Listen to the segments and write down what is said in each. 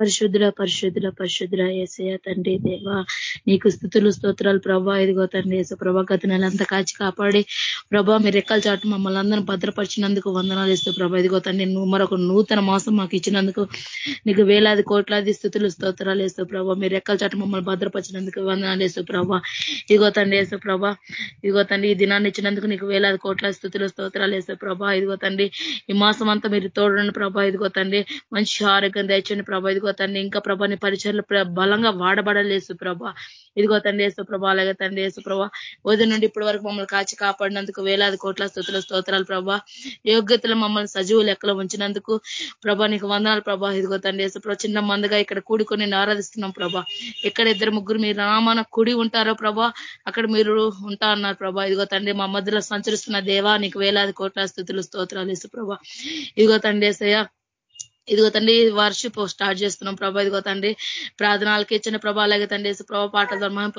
పరిశుద్ధుల పరిశుద్ధుల పరిశుద్ధుల ఏసయ తండ్రి దేవ నీకు స్థుతులు స్తోత్రాలు ప్రభా. ఇదిగో తండ్రి ఏసో ప్రభా గత నెలంతా కాచి కాపాడి ప్రభా మీరు రెక్కల చాటు మమ్మల్ని అందరం భద్రపరిచినందుకు వందనాలు ఇస్తూ ప్రభా. ఇదిగో తండ్రి నువ్వు మరొక నూతన మాసం మాకు ఇచ్చినందుకు నీకు వేలాది కోట్లాది స్థుతులు స్తోత్రాలు వేస్తూ ప్రభా. మీరు రెక్కల చాటు మమ్మల్ని భద్రపరిచినందుకు వందనాలు ఇస్తూ ప్రభా. ఇదిగో తండ్రి వేస్తూ ప్రభా ఇదిగో తండ్రి ఈ దినాన్ని ఇచ్చినందుకు నీకు వేలాది కోట్ల స్థుతులు స్తోత్రాలు వేస్తూ ప్రభా. ఇదిగో తండ్రి ఈ మాసం అంతా మీరు తోడండి ప్రభా. ఇదిగో తండ్రి మంచి ఆరోగ్యం దయచండి ప్రభా. ఇదిగో తండ్రి ఇంకా ప్రభాని పరిచయలు బలంగా వాడబడలేసు ప్రభా ఇదిగో తండ్రి వేసు ప్రభా అలాగే తండ్రి వేసు ప్రభా ఉదయం నుండి ఇప్పటి వరకు మమ్మల్ని కాచి కాపాడినందుకు వేలాది కోట్ల స్థుతుల స్తోత్రాలు ప్రభా. యోగ్యతలు మమ్మల్ని సజీవు లెక్కలో ఉంచినందుకు ప్రభా నీకు వందనాలు ప్రభా. ఇదిగో తండ్రి వేసు ప్రభా చిన్న మందుగా ఇక్కడ కూడుకొని ఆరాధిస్తున్నాం ప్రభా. ఎక్కడ ఇద్దరు ముగ్గురు మీరు రామాన కుడి ఉంటారో ప్రభా అక్కడ మీరు ఉంటా అన్నారు ప్రభా. ఇదిగో తండ్రి మా మధ్యలో సంచరిస్తున్న దేవా నీకు వేలాది కోట్ల స్థుతులు స్తోత్రాలు వేసు ప్రభా ఇదిగో తండ్రి వేసయ్యా ఇదిగో తండ్రి వర్షిప్ స్టార్ట్ చేస్తున్నాం. ప్రభా ఇదిగో తండ్రి ప్రార్థనలకి ఇచ్చిన ప్రభా అలాగే తండ్రి ప్రభా పాటల ద్వారా మనం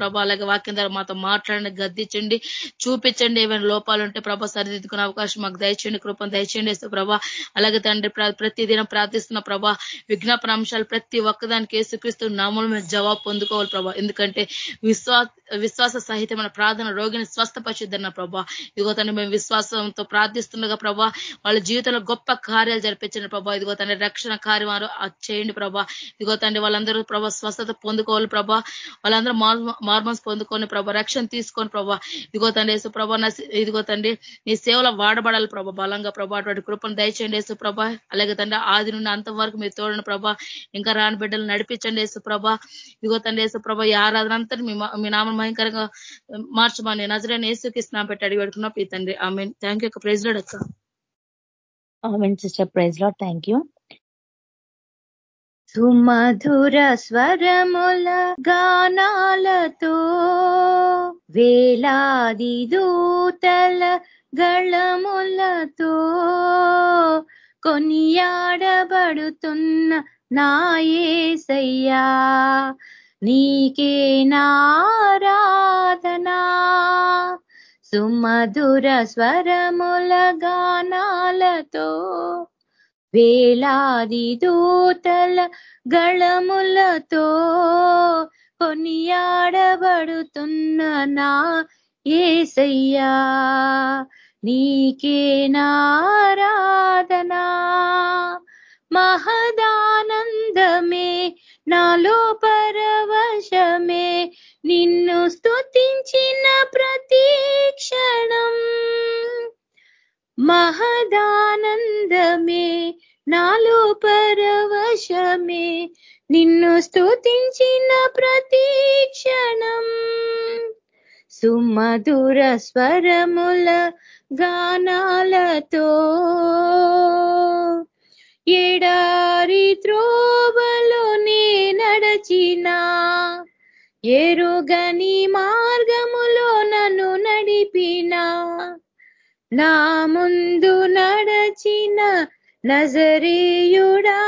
ప్రభా అలాగే వాక్యం ద్వారా మాతో మాట్లాడండి గద్దించండి చూపించండి ఏమైనా లోపాలు ఉంటే ప్రభా సరిదిద్దుకునే అవకాశం మాకు దయచేయండి కృపను దయచేయండి వేస్తే ప్రభా. అలాగే తండ్రి ప్రతిదినం ప్రార్థిస్తున్న ప్రభా విజ్ఞాపన అంశాలు ప్రతి ఒక్కదానికి ఏసుక్రీస్తు నామూల మీద జవాబు పొందుకోవాలి ప్రభా. ఎందుకంటే విశ్వాస విశ్వాస సహితమైన ప్రార్థన రోగిని స్వస్థపరిచిద్దన్న ప్రభా. ఇదిగో తండ్రి మేము విశ్వాసంతో ప్రార్థిస్తుండగా ప్రభా వాళ్ళ జీవితంలో గొప్ప కార్యాలు జరిపించిన ప్రభా. ఇదిగో తండ్రి రక్షణ కార్యం చేయండి ప్రభా. ఇదిగో తండ్రి వాళ్ళందరూ ప్రభా స్వస్థత పొందుకోవాలి ప్రభా. వాళ్ళందరూ మార్మన్స్ పొందుకొని ప్రభా రక్షణ తీసుకొని ప్రభా. ఇదిగో తండ్రి యేసు ప్రభా ఇదిగో తండ్రి నీ సేవలో వాడబడాలి ప్రభా. బలంగా ప్రభా అటువంటి కృపను దయచేయండి యేసు ప్రభా. అలాగే తండ్రి ఆది నుండి అంతవరకు మీరు తోడని ప్రభా. ఇంకా రాని బిడ్డలు నడిపించండి యేసు ప్రభా. ఇదిగో తండ్రి యేసు ప్రభా ఈ ఆరాధన అంతా మీ నామం భయంకరంగా మార్చమని నజరని యేసుకి స్నానం పెట్టి అడిగి ఈ తండ్రి ఆమె థ్యాంక్ యూ ప్రైజ్ లాడ్ అక్క సిస్టర్ ప్రైజ్లో థ్యాంక్ యూ. సుమధుర స్వరముల గానాలతో వేలాది దూతల గళములతో కొనియాడబడుతున్న నాయసయ్యా నీకే నారాధనా సుమధుర స్వరముల గానాలతో వేలాది దూతల గళములతో కొనియాడబడుతున్న నా ఏసయ్యా నీకే నారాధనా మహదానందమే నాలో పరవశమే నిన్ను స్తుతించిన ప్రతీక్షణం మహదానందమే నాలో పరవశమే. నిన్ను స్తుతించిన ప్రతీక్షణం సుమధుర స్వరముల గానాలతో. ఎడారి త్రోవలో నే ఎరుగని మార్గములో నన్ను నడిపినా నా ముందు నడచిన నజరీయుడా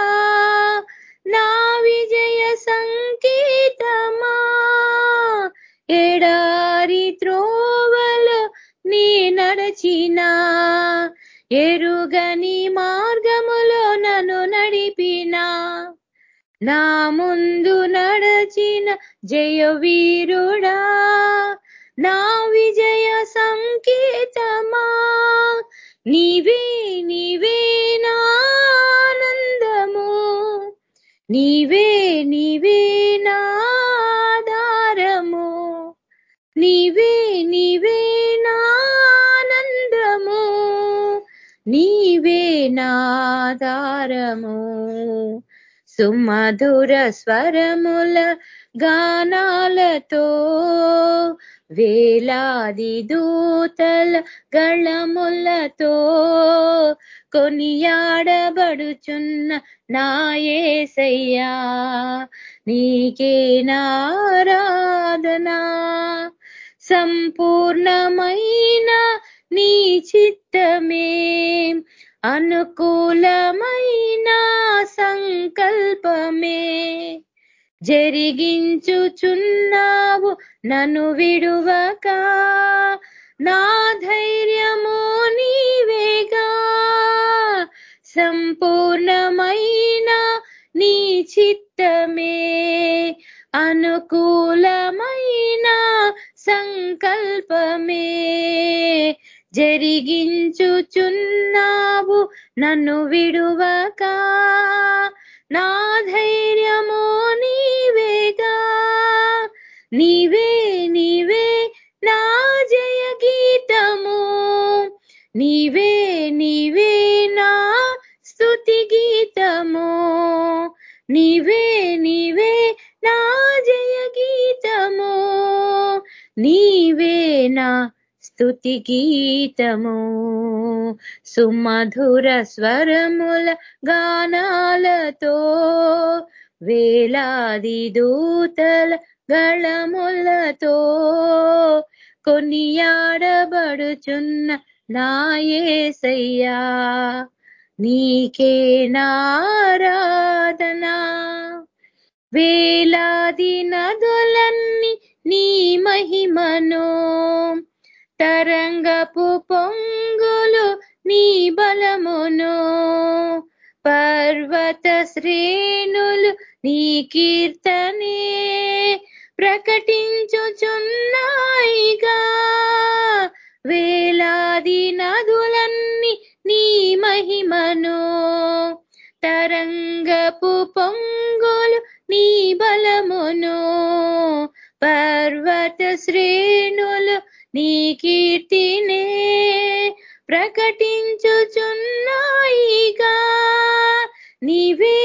నా విజయ సంకేతమా ఎడారి త్రోవలు నీ నడచిన ఎరుగని మార్గములో నన్ను నడిపినా నా ముందు నడచిన జయ వీరుడా నా విజయ సంకేతమా? నీవే నీవే నానందము నీవే నీవే నాధారము నీవే నీవే నానందము నీవే నాధారము సుమధుర స్వరముల గానాలతో వేలాది దూతల గళములతో కొనియాడబడుచున్న నాయసయ్యా నీకే నారాధనా. సంపూర్ణమైన నీ చిత్తమే అనుకూలమైన సంకల్పమే. జరిగించుచున్నావు నన్ను విడువక. నా ధైర్యము నీవేగా. సంపూర్ణమైన నీ చిత్తమే. అనుకూలమైన సంకల్పమే. జరిగించుచున్నావు నన్ను విడువక. నా ధైర్యము నీ నీవే నీవే నా జయ గీతము. నీవే నీవే నా స్థుతి గీతము. నీవే నీవే నా జయ గీతము. నీవే నా స్థుతి గీతము. సుమధుర స్వరముల గానాలతో వేలాది దూతల గళములతో కొనియాడబడుచున్న నాయసయ్యా నీకే నారాధనా. వేలాది నదులన్నీ నీ మహిమను తరంగపు పొంగులు నీ బలమును. పర్వత శ్రేణులు నీ కీర్తనే ప్రకటించుచున్నాయిగా. వేలాది నదులన్నీ నీ మహిమను. తరంగపు పొంగులు నీ బలమును. పర్వత శ్రేణులు నీ కీర్తినే ప్రకటించుచున్నాయిగా. నీవే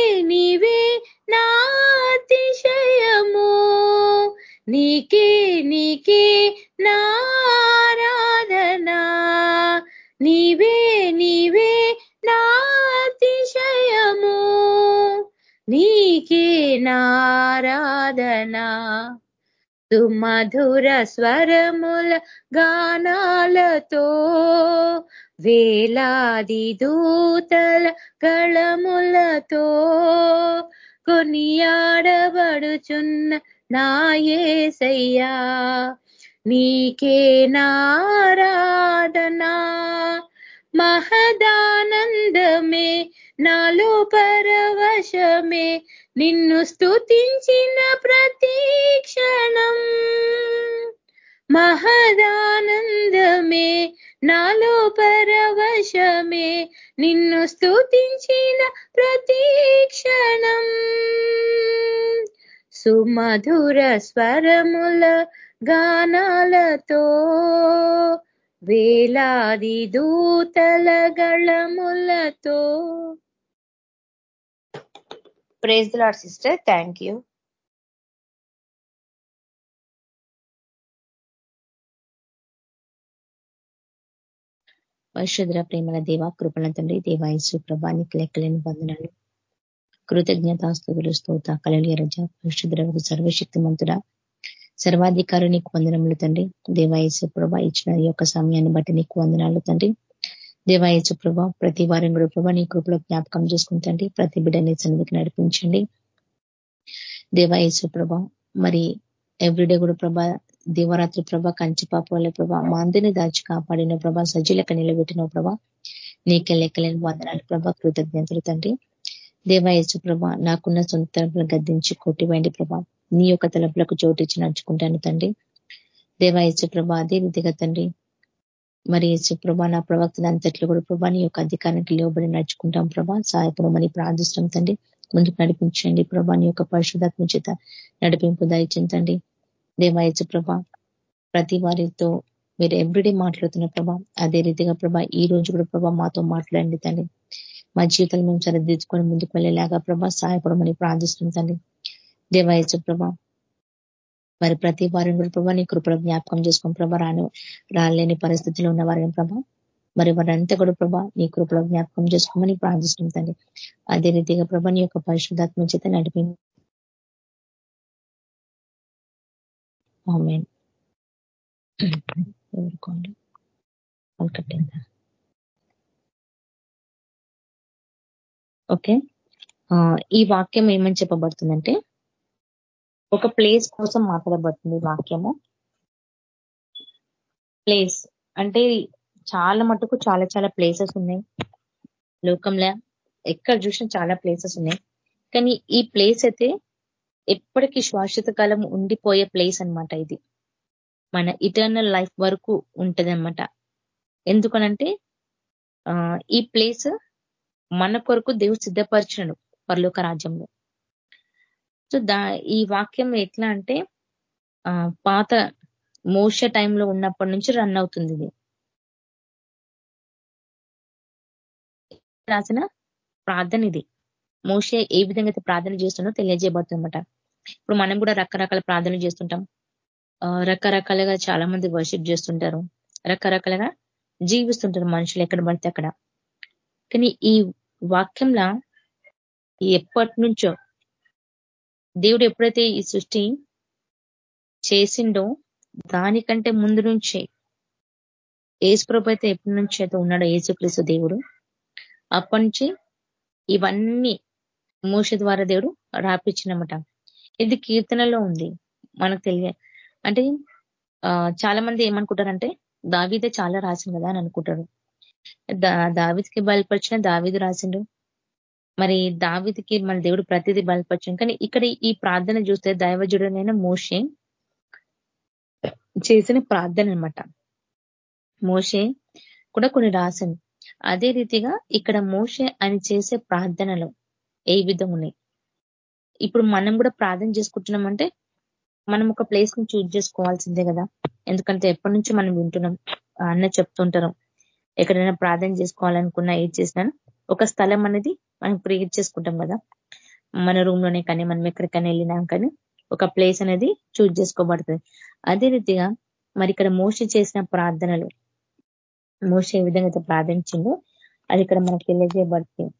నీకే నీకే నారాధనా. నీవే నీవే నాతిశయము నీకే నారాధనా. సుమధుర స్వరముల గానాలతో వేలాది దూతల గళములతో కొనియాడబడుచున్న నాయేసయ్యా నీకే నారాధనా. మహదానందమే నాలో పరవశమే నిన్ను స్తుతించిన ప్రతీక్షణం మహదానందమే నాలో పరవశమే నిన్ను స్తుతించిన ప్రతీక్షణం సుమధుర స్వరముల గానాలతో వేలాది దూతల గళములతో. Praise Lord sister thank you పరిశుద్ర ప్రేమల దేవ కృపణ తండ్రి దేవాయసు ప్రభానికి లెక్కలేని బంధనాలు కృతజ్ఞతాస్తుతులు స్తోత కలలి రజ పరిశుద్ర సర్వశక్తి మంతుడ సర్వాధికారు నీకు వందనములు తండ్రి. దేవాయసు ప్రభ ఇచ్చిన ఈ యొక్క సమయాన్ని బట్టి నీకు వందనాలు తండ్రి. దేవాయసు ప్రభ ప్రతి వారం కూడా ప్రభా నీ కృపలో జ్ఞాపకం చేసుకుంటండి ప్రతి బిడ్డని సన్నిధికి నడిపించండి. దేవాయసు ప్రభ మరి ఎవ్రీడే కూడా ప్రభా దివరాత్రి ప్రభ కంచి పాపాల ప్రభ మా అందరినీ దాచి కాపాడిన ప్రభ సజ్జులక నిలబెట్టిన ప్రభ నీకే లెక్కలేని వందనాలు ప్రభ కృతజ్ఞతలు తండ్రి. దేవాయచు ప్రభా నాకున్న సొంత తలపులను గద్దించి కొట్టివేయండి ప్రభా. నీ యొక్క తలపులకు చోటిచ్చి నడుచుకుంటాను తండ్రి. దేవాయచు ప్రభా అదే విధిగా తండ్రి. మరి ప్రభా నా ప్రవక్తలు అంతట్లో కూడా ప్రభా నీ యొక్క అధికారానికి లోబడి నడుచుకుంటాం ప్రభా. సహాయపడమని ప్రార్థిస్తాం తండ్రి. ముందుకు నడిపించండి ప్రభా నీ యొక్క పరిశుధాత్మ చేత నడిపింపు దయచిందండి దేవాయచు ప్రభా ప్రతి వారితో మీరు ఎవ్రీడే మాట్లాడుతున్న ప్రభా అదే రీతిగా ప్రభా ఈ రోజు కూడా ప్రభా మాతో మాట్లాడండి తండ్రి. మా జీవితాలు మేము సరిదిద్దుకొని ముందుకు వెళ్ళేలాగా ప్రభా సహాయపడమని ప్రార్థిస్తుంది తండ్రి. దేవాయచు ప్రభా మరి ప్రతి వారిని కూడా ప్రభా నీ కృపణ జ్ఞాపకం చేసుకుని ప్రభా రాని రాలేని పరిస్థితిలో ఉన్న వారిని ప్రభా మరి వారంతా కూడా ప్రభా నీ కృపలో జ్ఞాపకం చేసుకోమని ప్రార్థిస్తుంది తండ్రి. అదే రీతిగా ప్రభా నీ యొక్క పరిశుద్ధాత్మ చేత నడిపి ఎవరుకోండి కట్టిందా ఓకే. ఈ వాక్యం ఏమని చెప్పబడుతుందంటే ఒక ప్లేస్ కోసం మాట్లాడబడుతుంది వాక్యము. ప్లేస్ అంటే చాలా మటుకు చాలా చాలా ప్లేసెస్ ఉన్నాయి. లోకంలో ఎక్కడ చూసినా చాలా ప్లేసెస్ ఉన్నాయి. కానీ ఈ ప్లేస్ అయితే ఎప్పటికీ శాశ్వత కాలం ఉండిపోయే ప్లేస్ అనమాట ఇది. మన ఇటర్నల్ లైఫ్ వరకు ఉంటుంది ఎందుకనంటే ఈ ప్లేస్ మన కొరకు దేవుడు సిద్ధపరిచినడు పరలోక రాజ్యంలో. సో దా ఈ వాక్యం ఎట్లా అంటే పాత మోస టైంలో ఉన్నప్పటి నుంచి రన్ అవుతుంది ఇది. రాసిన ప్రార్థన ఇది. మోసే ఏ విధంగా అయితే ప్రార్థన చేస్తుందో తెలియజేయబడుతుందన్నమాట. ఇప్పుడు మనం కూడా రకరకాల ప్రార్థన చేస్తుంటాం. రకరకాలుగా చాలా మంది వర్షిప్ చేస్తుంటారు. రకరకాలుగా జీవిస్తుంటారు మనుషులు ఎక్కడ పడితే అక్కడ. కానీ ఈ వాక్యంలా ఎప్పటి నుంచో దేవుడు ఎప్పుడైతే ఈ సృష్టి చేసిండో దానికంటే ముందు నుంచే ఏసుప్రభు అయితే ఎప్పటి నుంచి అయితే ఉన్నాడో ఏసుక్రీస్తు దేవుడు అప్పటి నుంచి ఇవన్నీ మూష ద్వారా దేవుడు రాపించినమాట. ఇది కీర్తనలో ఉంది మనకు తెలియ అంటే చాలా మంది ఏమనుకుంటారంటే దావీదే చాలా రాసింది కదా అని అనుకుంటారు. దావిదికి బయలుపరిచిన దావిది రాసిండు మరి దావిదికి మన దేవుడు ప్రతిదీ బయలుపరిచాం కానీ ఇక్కడ ఈ ప్రార్థన చూస్తే దైవజుడనైన మోషే చేసిన ప్రార్థన అనమాట మోషే కూడా కొన్ని రాసింది అదే రీతిగా ఇక్కడ మోషే అని చేసే ప్రార్థనలు ఏ విధం ఉన్నాయి ఇప్పుడు మనం కూడా ప్రార్థన చేసుకుంటున్నామంటే మనం ఒక ప్లేస్ని చూజ్ చేసుకోవాల్సిందే కదా. ఎందుకంటే ఎప్పటి నుంచి మనం వింటున్నాం. అన్న చెప్తుంటారు. ఎక్కడైనా ప్రార్థన చేసుకోవాలనుకున్నా ఏది చేసినా ఒక స్థలం అనేది మనం క్రియేట్ చేసుకుంటాం కదా. మన రూమ్లోనే కానీ మనం ఎక్కడికైనా వెళ్ళినాం కానీ ఒక ప్లేస్ అనేది చూజ్ చేసుకోబడుతుంది. అదే రీతిగా మరి ఇక్కడ మోస చేసిన ప్రార్థనలు మోస ఏ విధంగా ప్రార్థించిందో అది ఇక్కడ మనకు తెలియజేయబడుతుంది.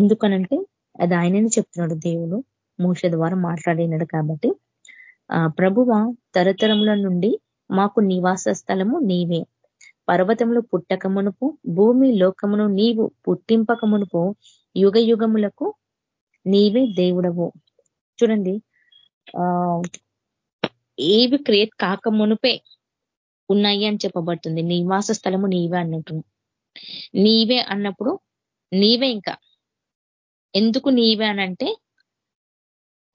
ఎందుకనంటే అది ఆయనని చెప్తున్నాడు దేవుడు మోస ద్వారా మాట్లాడినాడు కాబట్టి. ప్రభువ తరతరముల నుండి మాకు నివాస స్థలము నీవే. పర్వతములు పుట్టకమునుపు భూమి లోకమును నీవు పుట్టింపకమునుపు యుగ యుగములకు నీవే దేవుడవు. చూడండి ఆ ఏవి క్రియేట్ కాక మునుపే ఉన్నాయి అని చెప్పబడుతుంది. నివాస స్థలము నీవే అన్నట్టు. నీవే అన్నప్పుడు నీవే ఇంకా. ఎందుకు నీవే అనంటే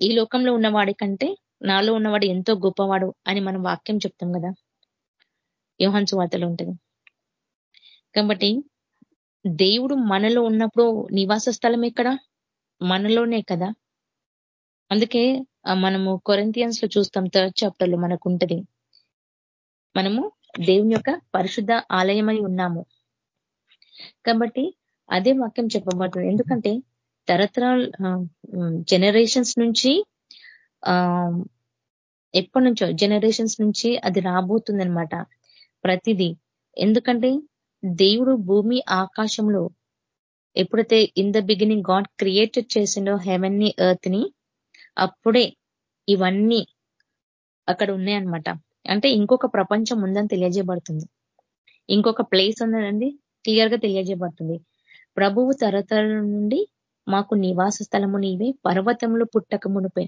ఈ లోకంలో ఉన్నవాడి కంటే నాలో ఉన్నవాడు ఎంతో గొప్పవాడు అని మనం వాక్యం చెప్తాం కదా. యోహన్స్ వార్తలు ఉంటుంది. కాబట్టి దేవుడు మనలో ఉన్నప్పుడు నివాస స్థలం ఎక్కడ? మనలోనే కదా. అందుకే మనము కొరంతియన్స్లో చూస్తాం థర్డ్ చాప్టర్లో మనకు ఉంటది మనము దేవుని యొక్క పరిశుద్ధ ఆలయమై ఉన్నాము. కాబట్టి అదే వాక్యం చెప్పబడుతుంది. ఎందుకంటే తరతరాల జనరేషన్స్ నుంచి ఆ ఎప్పటి నుంచో జనరేషన్స్ నుంచి అది రాబోతుంది అనమాట ప్రతిదీ. ఎందుకంటే దేవుడు భూమి ఆకాశంలో ఎప్పుడైతే in the beginning God created చేసిండో హెవెన్ని ఎర్త్ని అప్పుడే ఇవన్నీ అక్కడ ఉన్నాయన్నమాట. అంటే ఇంకొక ప్రపంచం ఉందని తెలియజేయబడుతుంది. ఇంకొక ప్లేస్ ఉందనండి క్లియర్గా తెలియజేయబడుతుంది. ప్రభువు తరతర నుండి మాకు నివాస స్థలము నీవే పర్వతములు పుట్టక మునిపే.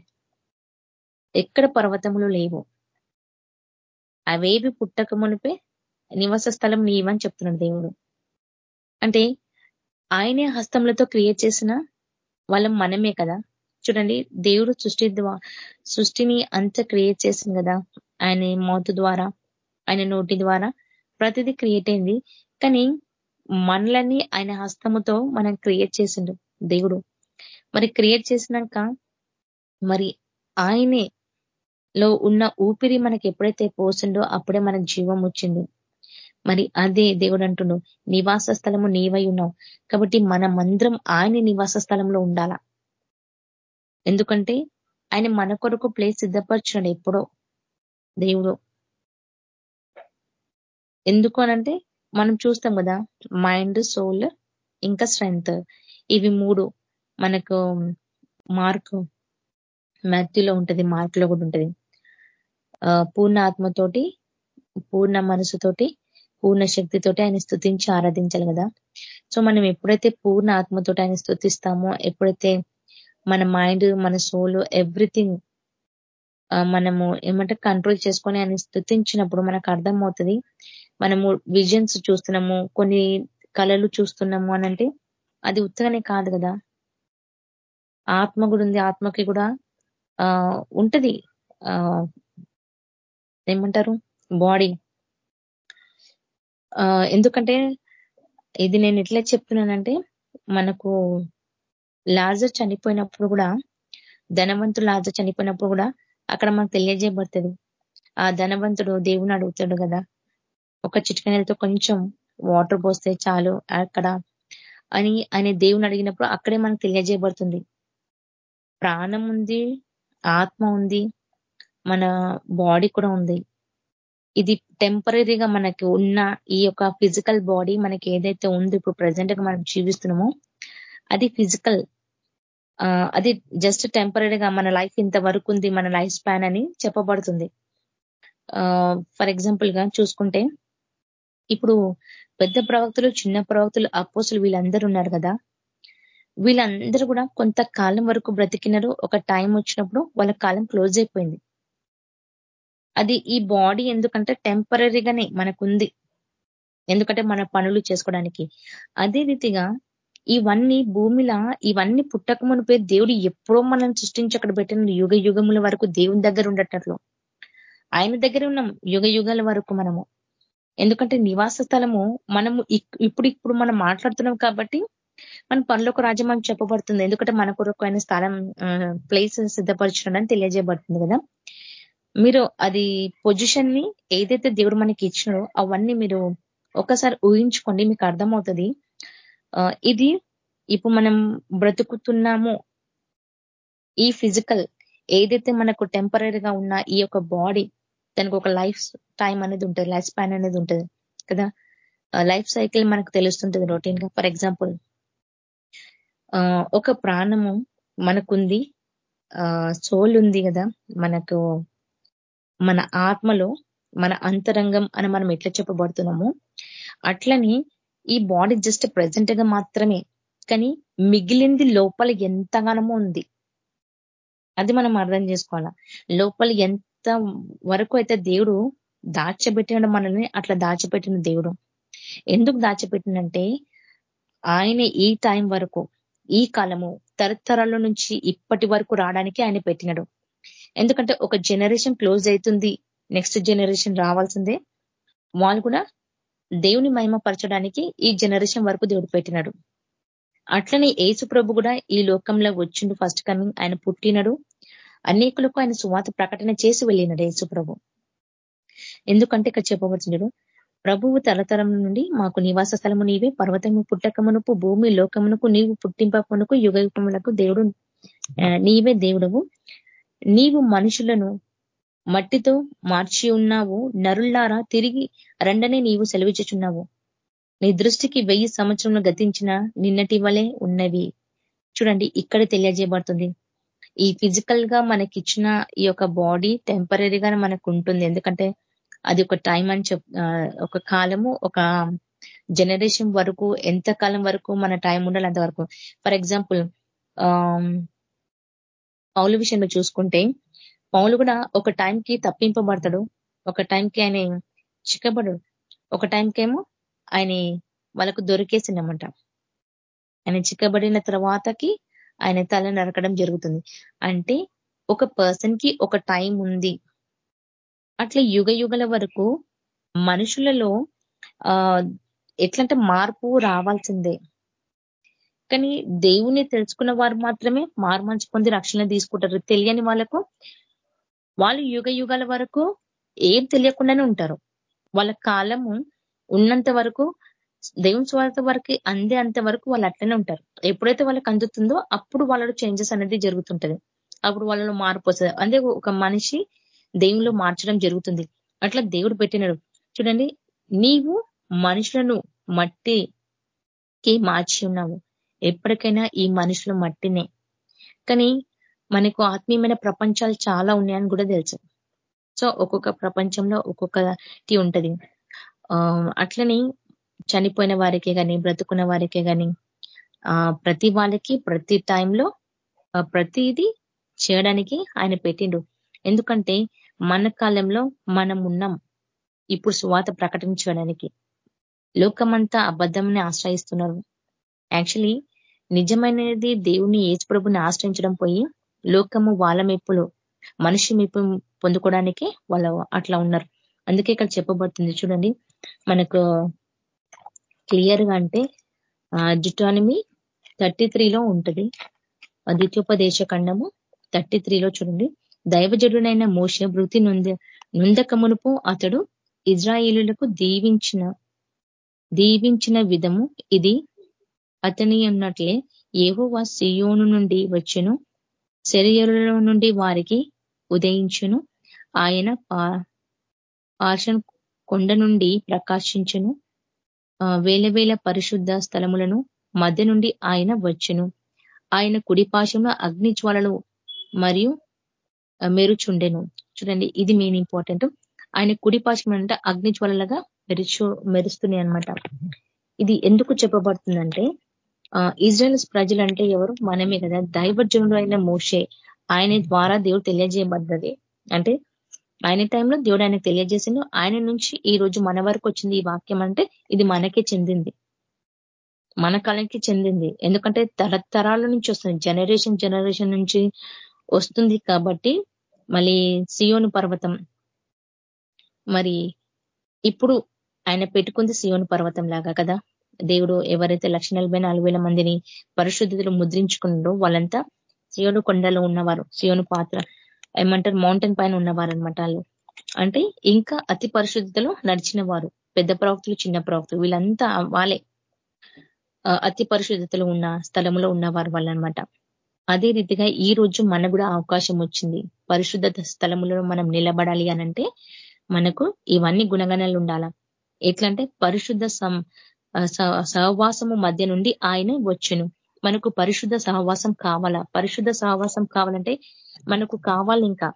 ఎక్కడ పర్వతములు లేవు. అవేవి పుట్టక మునిపే నివాస స్థలం నీవని చెప్తున్నాడు దేవుడు. అంటే ఆయనే హస్తములతో క్రియేట్ చేసిన వాళ్ళం మనమే కదా. చూడండి దేవుడు సృష్టి సృష్టిని అంత క్రియేట్ చేసింది కదా. ఆయన మౌత్ ద్వారా ఆయన నోటి ద్వారా ప్రతిదీ క్రియేట్ అయింది. కానీ మనలని ఆయన హస్తముతో మనం క్రియేట్ చేసిండు దేవుడు. మరి క్రియేట్ చేసినాక మరి ఆయనే లో ఉన్న ఊపిరి మనకి ఎప్పుడైతే పోసిండో అప్పుడే మనకు జీవం వచ్చింది. మరి అదే దేవుడు అంటుండు నివాస స్థలము నీవై ఉన్నావు. కాబట్టి మన మంత్రం ఆయన నివాస స్థలంలో ఉండాల? ఎందుకంటే ఆయన మన కొరకు ప్లేస్ సిద్ధపరిచాడు ఎప్పుడో దేవుడు. ఎందుకు అనంటే మనం చూస్తాం కదా మైండ్ సోల్ ఇంకా స్ట్రెంగ్త్ ఇవి మూడు మనకు మార్క్ మ్యాథ్యూలో ఉంటది మార్క్లో కూడా ఉంటది. పూర్ణ ఆత్మతోటి పూర్ణ మనసుతోటి పూర్ణ శక్తితోటి ఆయన స్థుతించి ఆరాధించాలి కదా. సో మనం ఎప్పుడైతే పూర్ణ ఆత్మతోటి ఆయన స్థుతిస్తామో ఎప్పుడైతే మన మైండ్ మన సోల్ ఎవ్రీథింగ్ మనము ఏమంటే కంట్రోల్ చేసుకొని ఆయన స్థుతించినప్పుడు మనకు అర్థమవుతుంది. మనము విజన్స్ చూస్తున్నాము కొన్ని కళలు చూస్తున్నాము అనంటే అది ఉత్తగానే కాదు కదా. ఆత్మ కూడా ఉంది ఆత్మకి కూడా ఆ ఉంటది. ఆ ఏమంటారు? బాడీ ఎందుకంటే ఇది నేను ఎట్లా చెప్తున్నానంటే మనకు లాజర్ చనిపోయినప్పుడు కూడా ధనవంతుడు లాజర్ చనిపోయినప్పుడు కూడా అక్కడ మనకు తెలియజేయబడుతుంది. ఆ ధనవంతుడు దేవుని అడుగుతాడు కదా ఒక చిటికనెలతో కొంచెం వాటర్ పోస్తే చాలు అక్కడ అని ఆయన దేవుని అడిగినప్పుడు అక్కడే మనకు తెలియజేయబడుతుంది. ప్రాణం ఉంది ఆత్మ ఉంది మన బాడీ కూడా ఉంది. ఇది టెంపరీగా మనకి ఉన్న ఈ యొక్క ఫిజికల్ బాడీ మనకి ఏదైతే ఉందో ఇప్పుడు ప్రజెంట్గా మనం జీవిస్తున్నామో అది ఫిజికల్ అది జస్ట్ టెంపరీగా మన లైఫ్ ఇంత వరకు ఉంది మన లైఫ్ స్పాన్ అని చెప్పబడుతుంది. ఫర్ ఎగ్జాంపుల్గా చూసుకుంటే ఇప్పుడు పెద్ద ప్రవక్తలు చిన్న ప్రవక్తలు అపోసులు వీళ్ళందరూ ఉన్నారు కదా. వీళ్ళందరూ కూడా కొంతకాలం వరకు బ్రతికినారు. ఒక టైం వచ్చినప్పుడు వాళ్ళ కాలం క్లోజ్ అయిపోయింది. అది ఈ బాడీ ఎందుకంటే టెంపరీగానే మనకుంది. ఎందుకంటే మన పనులు చేసుకోవడానికి. అదే రీతిగా ఇవన్నీ భూమిలా ఇవన్నీ పుట్టక మునిపే దేవుడు ఎప్పుడో మనం సృష్టించి అక్కడ పెట్టిన యుగ యుగముల వరకు దేవుని దగ్గర ఉండటట్లు. ఆయన దగ్గర ఉన్నాం యుగ యుగాల వరకు మనము. ఎందుకంటే నివాస స్థలము మనము ఇప్పుడు ఇప్పుడు మనం మాట్లాడుతున్నాం కాబట్టి మన పనులకు రాజ్యం చెప్పబడుతుంది. ఎందుకంటే మన కొరకు ఆయన స్థలం ప్లేస్ సిద్ధపరచడం తెలియజేయబడుతుంది కదా. మీరు అది పొజిషన్ని ఏదైతే దేవుడు మనకి ఇచ్చినడో అవన్నీ మీరు ఒకసారి ఊహించుకోండి మీకు అర్థమవుతుంది. ఇది ఇప్పుడు మనం బ్రతుకుతున్నాము. ఈ ఫిజికల్ ఏదైతే మనకు టెంపరీగా ఉన్న ఈ యొక్క బాడీ దానికి ఒక లైఫ్ టైం అనేది ఉంటుంది లైఫ్ స్పాన్ అనేది ఉంటుంది కదా? లైఫ్ సైకిల్ మనకు తెలుస్తుంటుంది రొటీన్గా. ఫర్ ఎగ్జాంపుల్ ఒక ప్రాణము మనకుంది సోల్ ఉంది కదా మనకు మన ఆత్మలో మన అంతరంగం అని మనం ఎట్లా చెప్పబడుతున్నామో అట్లని ఈ బాడీ జస్ట్ ప్రజెంట్గా మాత్రమే కానీ మిగిలింది లోపల ఎంతగానమో ఉంది. అది మనం అర్థం చేసుకోవాలా. లోపల ఎంత వరకు అయితే దేవుడు దాచిపెట్టిన మనల్ని అట్లా దాచిపెట్టిన దేవుడు. ఎందుకు దాచిపెట్టినంటే ఆయన ఈ టైం వరకు ఈ కాలము తరతరాల నుంచి ఇప్పటి వరకు రావడానికి ఆయన పెట్టినాడు. ఎందుకంటే ఒక జనరేషన్ క్లోజ్ అవుతుంది నెక్స్ట్ జనరేషన్ రావాల్సిందే. వాళ్ళు కూడా దేవుని మహిమ పరచడానికి ఈ జనరేషన్ వరకు దేవుడు పెట్టినాడు. అట్లనే ఏసు ప్రభు కూడా ఈ లోకంలో వచ్చిండు ఫస్ట్ కమింగ్ ఆయన పుట్టినడు. అనేకులకు ఆయన సువాత ప్రకటన చేసి వెళ్ళినాడు యేసు ప్రభు. ఎందుకంటే ఇక్కడ చెప్పవచ్చుడు ప్రభువు తరతరం నుండి మాకు నివాస స్థలము నీవే పర్వతము పుట్టకమునకు భూమి లోకమునకు నీవు పుట్టింపమునకు యుగయుగములకు దేవుడు నీవే దేవుడవు. నీవు మనుషులను మట్టితో మార్చి ఉన్నావు నరుల్లారా తిరిగి రెండనే నీవు సెలవిచ్చుచున్నావు. నీ దృష్టికి వెయ్యి సంవత్సరంలో గతించిన నిన్నటి వలె ఉన్నవి. చూడండి ఇక్కడ తెలియజేయబడుతుంది. ఈ ఫిజికల్గా మనకిచ్చిన ఈ యొక్క బాడీ టెంపరీగా మనకు ఉంటుంది ఎందుకంటే అది ఒక టైం అని చెప్ ఒక కాలము ఒక జనరేషన్ వరకు ఎంత కాలం వరకు మన టైం ఉండాలి అంతవరకు. ఫర్ ఎగ్జాంపుల్ పౌలు విషయంలో చూసుకుంటే పౌలు కూడా ఒక టైంకి తప్పింపబడతాడు. ఒక టైంకి ఆయన చిక్కబడు ఒక టైంకేమో ఆయన వాళ్ళకు దొరికేసిందన్నమాట. ఆయన చిక్కబడిన తర్వాతకి ఆయన తల నరకడం జరుగుతుంది. అంటే ఒక పర్సన్కి ఒక టైం ఉంది. అట్లా యుగ యుగల వరకు మనుషులలో ఆ ఎట్లంటే మార్పు రావాల్సిందే. కానీ దేవుణ్ణి తెలుసుకున్న వారు మాత్రమే మార్మంచి పొంది రక్షణ తీసుకుంటారు. తెలియని వాళ్ళకు వాళ్ళు యుగ యుగాల వరకు ఏం తెలియకుండానే ఉంటారు. వాళ్ళ కాలము ఉన్నంత వరకు దేవుని స్వార్థ వరకు అందే అంత వరకు వాళ్ళు అట్లనే ఉంటారు. ఎప్పుడైతే వాళ్ళకి అందుతుందో అప్పుడు వాళ్ళలో చేంజెస్ అనేది జరుగుతుంటది. అప్పుడు వాళ్ళలో మార్పు వస్తుంది. అంటే ఒక మనిషి దేవుళ్ళు మార్చడం జరుగుతుంది. అట్లా దేవుడు పెట్టినాడు. చూడండి నీవు మనుషులను మట్టికి మార్చి ఉన్నావు. ఎప్పటికైనా ఈ మనుషులు మట్టినే. కానీ మనకు ఆత్మీయమైన ప్రపంచాలు చాలా ఉన్నాయని కూడా తెలుసు. సో ఒక్కొక్క ప్రపంచంలో ఒక్కొక్కటి ఉంటుంది. అట్లని చనిపోయిన వారికే కానీ బ్రతుకున్న వారికే కానీ ప్రతి వాళ్ళకి ప్రతి టైంలో ప్రతిదీ చేయడానికి ఆయన పెట్టిండు. ఎందుకంటే మన కాలంలో మనం ఉన్నాం ఇప్పుడు సువాత ప్రకటించడానికి. లోకమంతా అబద్ధంని ఆశ్రయిస్తున్నారు. యాక్చువల్లీ నిజమైనది దేవుని ఏజ్ ప్రభుని ఆశ్రయించడం పోయి లోకము వాళ్ళ మెప్పులు మనిషి మెప్పు పొందుకోవడానికి వాళ్ళు అట్లా ఉన్నారు. అందుకే ఇక్కడ చెప్పబడుతుంది చూడండి. మనకు క్లియర్గా అంటే జుటానమీ థర్టీ త్రీలో ఉంటుంది. ద్వితీయోపదేశ ఖండము థర్టీ త్రీలో చూడండి. దైవజడునైన మోష భృతి నొంద నొందకమునుపు అతడు ఇజ్రాయిలులకు దీవించిన దీవించిన విధము ఇది అతని ఉన్నట్లే ఏహోవా సియోను నుండి వచ్చును శరీరంలో నుండి వారికి ఉదయించును ఆయన పార్షన్ కొండ నుండి ప్రకాశించును వేల వేల పరిశుద్ధ స్థలములను మధ్య నుండి ఆయన వచ్చును. ఆయన కుడిపాశంలో అగ్ని జ్వాలలు మరియు మెరుచుండెను. చూడండి ఇది మెయిన్ ఇంపార్టెంట్ ఆయన కుడిపాశం అంటే అగ్ని జ్వాలలుగా మెరుచు మెరుస్తున్నాయి అనమాట ఇది ఎందుకు చెప్పబడుతుందంటే ఇజ్రాయల్ ప్రజలు అంటే ఎవరు? మనమే కదా. దైవజనుడు అయిన మోషే ఆయన ద్వారా దేవుడు తెలియజేయబడ్డది. అంటే ఆయన టైంలో దేవుడు ఆయనకు తెలియజేసిండు. ఆయన నుంచి ఈ రోజు మన వరకు వచ్చింది ఈ వాక్యం అంటే ఇది మనకే చెందింది. మన కళకి చెందింది. ఎందుకంటే తరతరాల నుంచి వస్తుంది. జనరేషన్ జనరేషన్ నుంచి వస్తుంది కాబట్టి మళ్ళీ సియోను పర్వతం. మరి ఇప్పుడు ఆయన పెట్టుకుంది సియోను పర్వతం లాగా కదా. దేవుడు ఎవరైతే లక్ష మందిని పరిశుద్ధతలు ముద్రించుకున్నారో వాళ్ళంతా సియోను కొండలో ఉన్నవారు సియోను పాత్ర ఏమంటారు మౌంటైన్ పైన ఉన్నవారు అనమాట వాళ్ళు. అంటే ఇంకా అతి పరిశుద్ధతలో నడిచిన వారు పెద్ద ప్రవక్తులు చిన్న ప్రవక్తులు వీళ్ళంతా వాళ్ళే. అతి పరిశుద్ధతలు ఉన్న స్థలంలో ఉన్నవారు వాళ్ళనమాట అదే రీతిగా ఈ రోజు మనకు కూడా అవకాశం వచ్చింది. పరిశుద్ధత స్థలములో మనం నిలబడాలి అనంటే మనకు ఇవన్నీ గుణగణాలు ఉండాల? ఎట్లంటే పరిశుద్ధ సహవాసము మధ్య నుండి ఆయన వచ్చును. మనకు పరిశుద్ధ సహవాసం కావాలా? పరిశుద్ధ సహవాసం కావాలంటే మనకు కావాలి ఇంకా.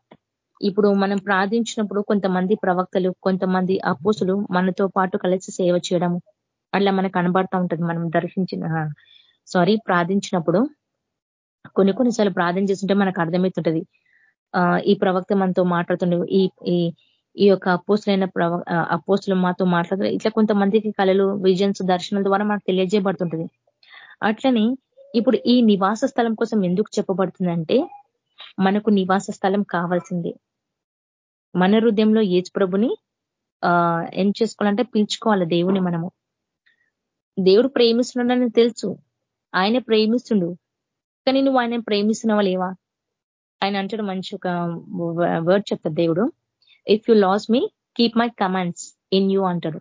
ఇప్పుడు మనం ప్రార్థించినప్పుడు కొంతమంది ప్రవక్తలు కొంతమంది అపోసులు మనతో పాటు కలిసి సేవ చేయడము అట్లా మనకు కనబడతా ఉంటుంది. మనం దర్శించిన సారీ ప్రార్థించినప్పుడు కొన్ని కొన్నిసార్లు ప్రార్థన చేస్తుంటే మనకు అర్థమవుతుంటది. ఈ ప్రవక్త మనతో మాట్లాడుతుండే ఈ ఈ యొక్క అపోసులైన ప్రవ అపోసులు మాతో మాట్లాడుతున్నారు ఇట్లా కొంతమందికి కళలు విజన్స్ దర్శనం ద్వారా మనకు తెలియజేయబడుతుంటుంది. అట్లని ఇప్పుడు ఈ నివాస స్థలం కోసం ఎందుకు చెప్పబడుతుందంటే మనకు నివాస స్థలం కావాల్సింది. మన హృదయంలో ఏజ్ ప్రభుని ఏం చేసుకోవాలంటే పిలుచుకోవాలి దేవుని మనము. దేవుడు ప్రేమిస్తున్నాడని తెలుసు. ఆయన ప్రేమిస్తుండు. కానీ నువ్వు ఆయన ప్రేమిస్తున్నావా లేవా? ఆయన అంటాడు మంచి ఒక వర్డ్ చెప్తాడు దేవుడు. If you love me keep my commands in you అంటాడు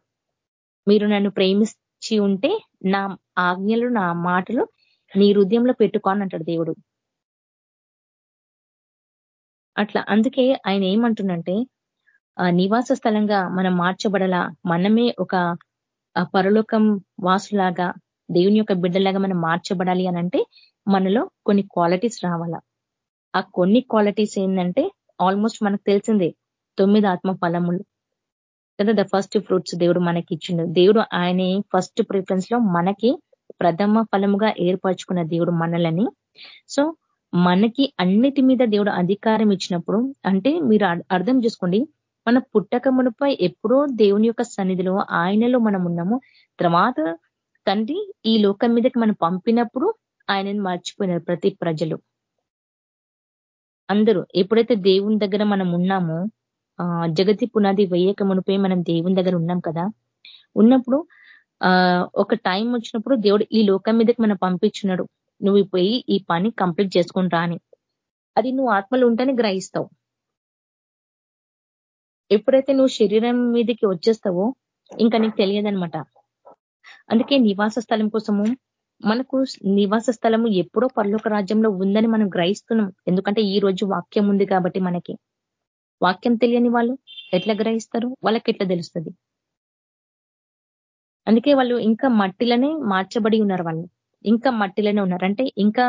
మీరు నన్ను ప్రేమించి ఉంటే నా ఆజ్ఞలు నా మాటలు నీ హృదయంలో పెట్టుకోని అంటాడు దేవుడు. అట్లా అందుకే ఆయన ఏమంటుండంటే నివాస స్థలంగా మనం మార్చబడలా. మనమే ఒక పరలోకం వాసులాగా దేవుని యొక్క బిడ్డలాగా మనం మార్చబడాలి అనంటే మనలో కొన్ని క్వాలిటీస్ రావాలా. ఆ కొన్ని క్వాలిటీస్ ఏంటంటే ఆల్మోస్ట్ మనకు తెలిసిందే. తొమ్మిది ఆత్మ ఫలములు. కదా ద ఫస్ట్ ఫ్రూట్స్ దేవుడు మనకి ఇచ్చిండు దేవుడు ఆయన ఫస్ట్ ప్రిఫరెన్స్లో మనకి ప్రథమ ఫలముగా ఏర్పరచుకున్న దేవుడు మనలని. సో మనకి అన్నిటి మీద దేవుడు అధికారం ఇచ్చినప్పుడు అంటే మీరు అర్థం చేసుకోండి మన పుట్టక మునుపై ఎప్పుడో దేవుని యొక్క సన్నిధిలో ఆయనలో మనం ఉన్నాము తర్వాత తండ్రి ఈ లోకం మీదకి మనం పంపినప్పుడు ఆయనని మర్చిపోయినారు ప్రతి ప్రజలు. అందరూ ఎప్పుడైతే దేవుని దగ్గర మనం ఉన్నామో జగతి పునాది వేయక మునిపోయి మనం దేవుని దగ్గర ఉన్నాం కదా. ఉన్నప్పుడు ఒక టైం వచ్చినప్పుడు దేవుడు ఈ లోకం మీదకి మనం పంపించున్నాడు. నువ్వు పోయి ఈ పని కంప్లీట్ చేసుకుంటా అని. అది నువ్వు ఆత్మలు ఉంటేనే గ్రహిస్తావు. ఎప్పుడైతే నువ్వు శరీరం మీదకి వచ్చేస్తావో ఇంకా నీకు తెలియదనమాట అందుకే నివాస స్థలం కోసము మనకు నివాస స్థలము ఎప్పుడో పర్లోక రాజ్యంలో ఉందని మనం గ్రహిస్తున్నాం. ఎందుకంటే ఈ రోజు వాక్యం ఉంది కాబట్టి మనకి. వాక్యం తెలియని వాళ్ళు ఎట్లా గ్రహిస్తారు? వాళ్ళకి ఎట్లా తెలుస్తుంది? అందుకే వాళ్ళు ఇంకా మట్టిలోనే మార్చబడి ఉన్నారు వాళ్ళు. ఇంకా మట్టిలోనే ఉన్నారు. అంటే ఇంకా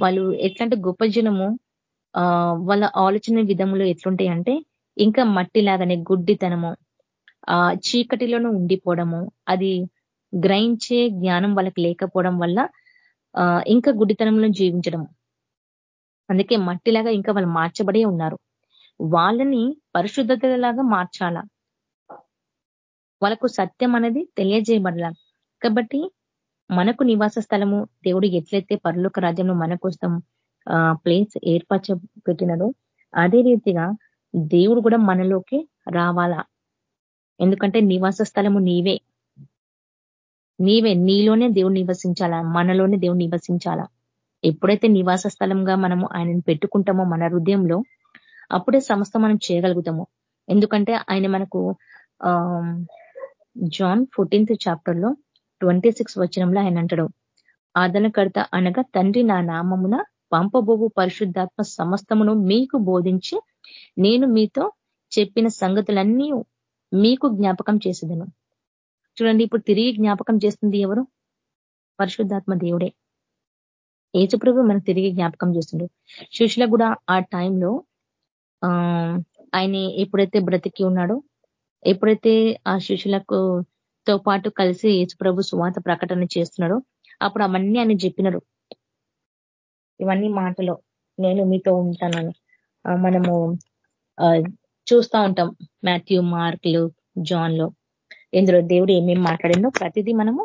వాళ్ళు ఎట్లాంటి గొప్ప జనము వాళ్ళ ఆలోచన విధములు ఎట్లుంటాయి అంటే ఇంకా మట్టి లాగానే గుడ్డితనము ఆ చీకటిలోనూ ఉండిపోవడము అది గ్రహించే జ్ఞానం వాళ్ళకి లేకపోవడం వల్ల ఇంకా గుడ్డితనంలో జీవించడం అందుకే మట్టిలాగా ఇంకా వాళ్ళు మార్చబడే ఉన్నారు. వాళ్ళని పరిశుద్ధతలాగా మార్చాల? వాళ్ళకు సత్యం అనేది తెలియజేయబడాల? కాబట్టి మనకు నివాస స్థలము దేవుడు ఎట్లయితే పరలోక రాజ్యంలో మన కోసం ప్లేస్ ఏర్పరచ పెట్టినదో అదే రీతిగా దేవుడు కూడా మనలోకి రావాలా? ఎందుకంటే నివాస స్థలము నీవే. నీవే. నీలోనే దేవుడు నివసించాలా? మనలోనే దేవుడు నివసించాలా? ఎప్పుడైతే నివాస స్థలంగా మనము ఆయనను పెట్టుకుంటామో మన హృదయంలో అప్పుడే సంస్థ మనం చేయగలుగుతాము. ఎందుకంటే ఆయన మనకు జాన్ ఫోర్టీన్త్ చాప్టర్లో ట్వంటీ సిక్స్ వచనంలో ఆయన అంటాడు ఆదనకర్త అనగా తండ్రి నా నామమున పంపబోవు పరిశుద్ధాత్మ సమస్తమును మీకు బోధించి నేను మీతో చెప్పిన సంగతులన్నీ మీకు జ్ఞాపకం చేసేదను. చూడండి ఇప్పుడు తిరిగి జ్ఞాపకం చేస్తుంది ఎవరు? పరిశుద్ధాత్మ దేవుడే. ఏచుప్రభు మనకు తిరిగి జ్ఞాపకం చేస్తుండ్రు శిష్యుల కూడా ఆ టైంలో ఆయన ఎప్పుడైతే బ్రతికి ఉన్నాడో ఎప్పుడైతే ఆ శిష్యులకు తో పాటు కలిసి ప్రభు సువాత ప్రకటన చేస్తున్నాడో అప్పుడు అవన్నీ ఆయన చెప్పినారు. ఇవన్నీ మాటలో. నేను మీతో ఉంటానని. మనము చూస్తూ ఉంటాం మాథ్యూ మార్క్లు జాన్లో ఇందులో దేవుడు ఏమేమి మాట్లాడిందో ప్రతిదీ మనము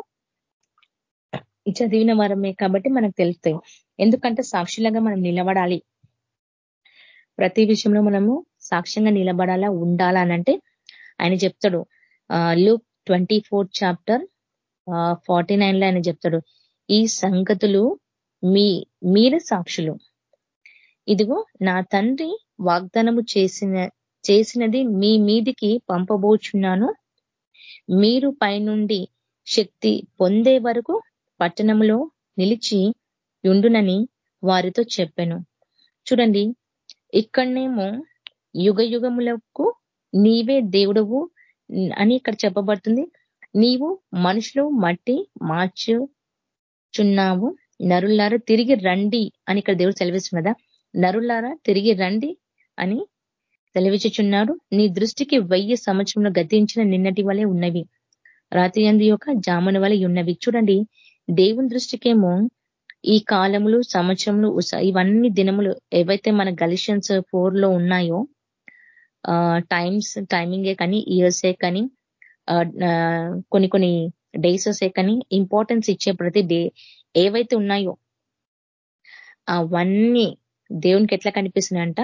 చదివిన వరమే కాబట్టి మనకు తెలుస్తాయి. ఎందుకంటే సాక్షిలాగా మనం నిలబడాలి. ప్రతి విషయంలో మనము సాక్ష్యంగా నిలబడాలా ఉండాలా అనంటే ఆయన చెప్తాడు. Luke twenty four chapter forty నైన్లో ఆయన చెప్తాడు ఈ సంగతులు మీ మీరు సాక్షులు. ఇదిగో నా తండ్రి వాగ్దానము చేసిన చేసినది మీ మీదికి పంపబోచున్నాను. మీరు పైనుండి శక్తి పొందే వరకు పట్టణంలో నిలిచి ఉండునని వారితో చెప్పాను. చూడండి ఇక్కడనేమో యుగ యుగములకు నీవే దేవుడవు అని ఇక్కడ చెప్పబడుతుంది. నీవు మనుషులు మట్టి మార్చుచున్నావు. నరులారా తిరిగి రండి అని ఇక్కడ దేవుడు సెలవిస్తున్నదా నరులారా తిరిగి రండి అని సెలవిచ్చుచున్నాడు. నీ దృష్టికి వెయ్యి సంవత్సరంలో గతించిన నిన్నటి వలె ఉన్నవి. రాత్రి అంది యొక్క జామున వలె ఉన్నవి. చూడండి దేవుని దృష్టికేమో ఈ కాలములు సంవత్సరములు ఇవన్నీ దినములు ఏవైతే మన గలిషన్స్ ఫోర్లో ఉన్నాయో టైమ్స్ టైమింగే కానీ ఇయర్సే కానీ కొన్ని కొన్ని డేసెసే కానీ ఇంపార్టెన్స్ ఇచ్చే ప్రతి డే ఏవైతే ఉన్నాయో అవన్నీ దేవునికి ఎట్లా కనిపిస్తున్నాయంట?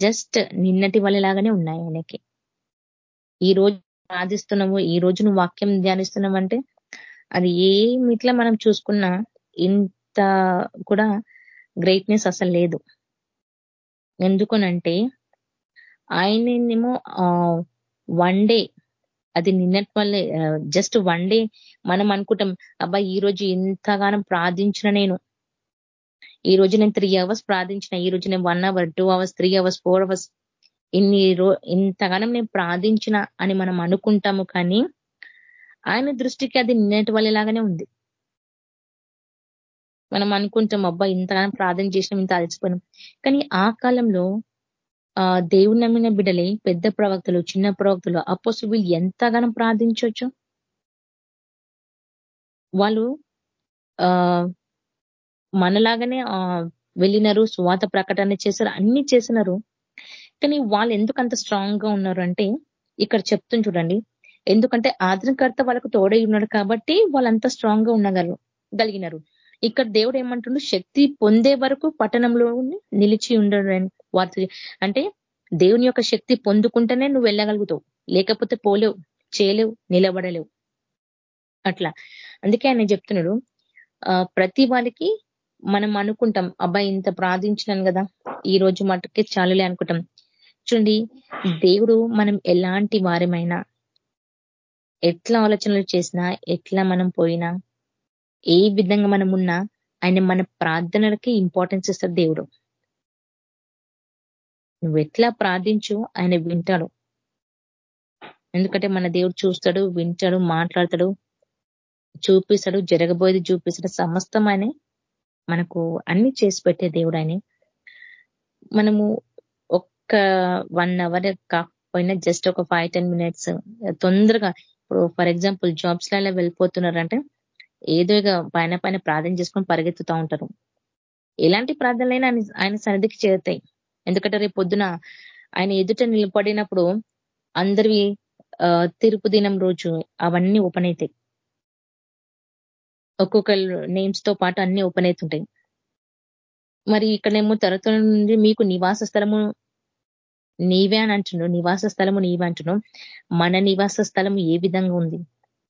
జస్ట్ నిన్నటి లాగానే ఉన్నాయి ఆయనకి. ఈ రోజు ప్రార్థిస్తున్నాము ఈ రోజు నువ్వు వాక్యం ధ్యానిస్తున్నావు అంటే అది ఏమిట్లా మనం చూసుకున్నా ఇంత కూడా గ్రేట్నెస్ అసలు లేదు. ఎందుకనంటే ఆయనేమో వన్ డే అది నిన్నటి వల్లే జస్ట్ వన్ డే మనం అనుకుంటాం అబ్బాయి ఈ రోజు ఇంతగానం ప్రార్థించిన నేను. ఈ రోజు నేను త్రీ అవర్స్ ప్రార్థించిన ఈ రోజు నేను one hour two hours three hours four hours ఇన్ని రో ఇంతగానం నేను ప్రార్థించిన అని మనం అనుకుంటాము కానీ ఆయన దృష్టికి అది నిన్నటి వల్లేలాగానే ఉంది. మనం అనుకుంటాం అబ్బా ఇంతగానం ప్రార్థన చేసినాం ఇంత అలసిపోయినాం. కానీ ఆ కాలంలో ఆ దేవుని నమ్మిన బిడ్డలే పెద్ద ప్రవక్తలు చిన్న ప్రవక్తలు అపోసు వీళ్ళు ఎంతగానం ప్రార్థించవచ్చు వాళ్ళు ఆ మనలాగానే వెళ్ళినారు స్వాత ప్రకటన చేశారు అన్ని చేసినారు. కానీ వాళ్ళు ఎందుకు అంత స్ట్రాంగ్గా ఉన్నారు అంటే ఇక్కడ చెప్తుంది చూడండి. ఎందుకంటే ఆదరణకర్త వాళ్ళకు తోడై ఉన్నాడు కాబట్టి వాళ్ళంతా స్ట్రాంగ్గా ఉండగలరు గలిగినారు. ఇక్కడ దేవుడు ఏమంటుండు? శక్తి పొందే వరకు పట్టణంలో నిలిచి ఉండడు వారి అంటే దేవుని యొక్క శక్తి పొందుకుంటేనే నువ్వు వెళ్ళగలుగుతావు. లేకపోతే పోలేవు చేయలేవు నిలబడలేవు. అట్లా. అందుకే ఆయన చెప్తున్నాడు ప్రతి వాళ్ళకి మనం అనుకుంటాం అబ్బాయి ఇంత ప్రార్థించినాను కదా ఈ రోజు మటుకే చాలులే అనుకుంటాం. చూడండి దేవుడు మనం ఎలాంటి వారమైనా ఎట్లా ఆలోచనలు చేసినా ఎట్లా మనం పోయినా ఏ విధంగా మనం ఉన్నా ఆయన మన ప్రార్థనలకి ఇంపార్టెన్స్ ఇస్తారు దేవుడు. నువ్వు ఎట్లా ప్రార్థించు ఆయన వింటాడు. ఎందుకంటే మన దేవుడు చూస్తాడు వింటాడు మాట్లాడతాడు చూపిస్తాడు జరగబోయేది చూపిస్తాడు. సమస్తం ఆయన మనకు అన్ని చేసి పెట్టే దేవుడు ఆయన. మనము ఒక్క వన్ అవర్ కాకపోయినా జస్ట్ ఒక ఫైవ్ టెన్ మినిట్స్ తొందరగా ఇప్పుడు ఫర్ ఎగ్జాంపుల్ జాబ్స్లలో వెళ్ళిపోతున్నారంటే ఏదో పైన పైన ప్రార్థన చేసుకొని పరిగెత్తుతూ ఉంటారు. ఎలాంటి ప్రార్థనలైనా ఆయన ఆయన సన్నిధికి చేరుతాయి. ఎందుకంటే రేపు పొద్దున ఆయన ఎదుట నిలబడినప్పుడు అందరివి తిరుపు దినం రోజు అవన్నీ ఓపెన్ అవుతాయి ఒక్కొక్క నేమ్స్తో పాటు అన్ని ఓపెన్ అవుతుంటాయి మరి ఇక్కడేమో తరతల నుండి మీకు నివాస స్థలము నీవే అని అంటున్నావు నివాస స్థలము నీవే అంటున్నావు మన నివాస స్థలము ఏ విధంగా ఉంది?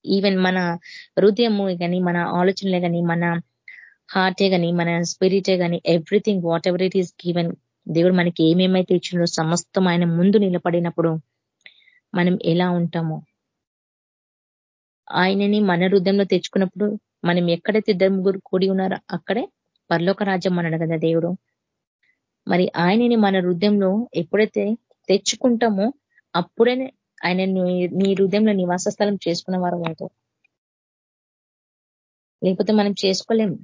ఈవెన్ మన హృదయము కానీ మన ఆలోచనలే కానీ మన హార్టే కానీ మన స్పిరిటే కానీ everything whatever it is given దేవుడు మనకి ఏమేమైతే ఇచ్చిందో సమస్తం ఆయన ముందు నిలబడినప్పుడు మనం ఎలా ఉంటామో. ఆయనని మన హృదయంలో తెచ్చుకున్నప్పుడు మనం ఎక్కడైతే ఇద్దరు ముగ్గురు కూడి ఉన్నారో అక్కడే పర్లోక రాజ్యం అన్నాడు కదా దేవుడు. మరి ఆయనని మన హృదయంలో ఎప్పుడైతే తెచ్చుకుంటామో అప్పుడే ఆయన నీ హృదయంలో నివాస స్థలం చేసుకున్న వారు లేకపోతే మనం చేసుకోలేము.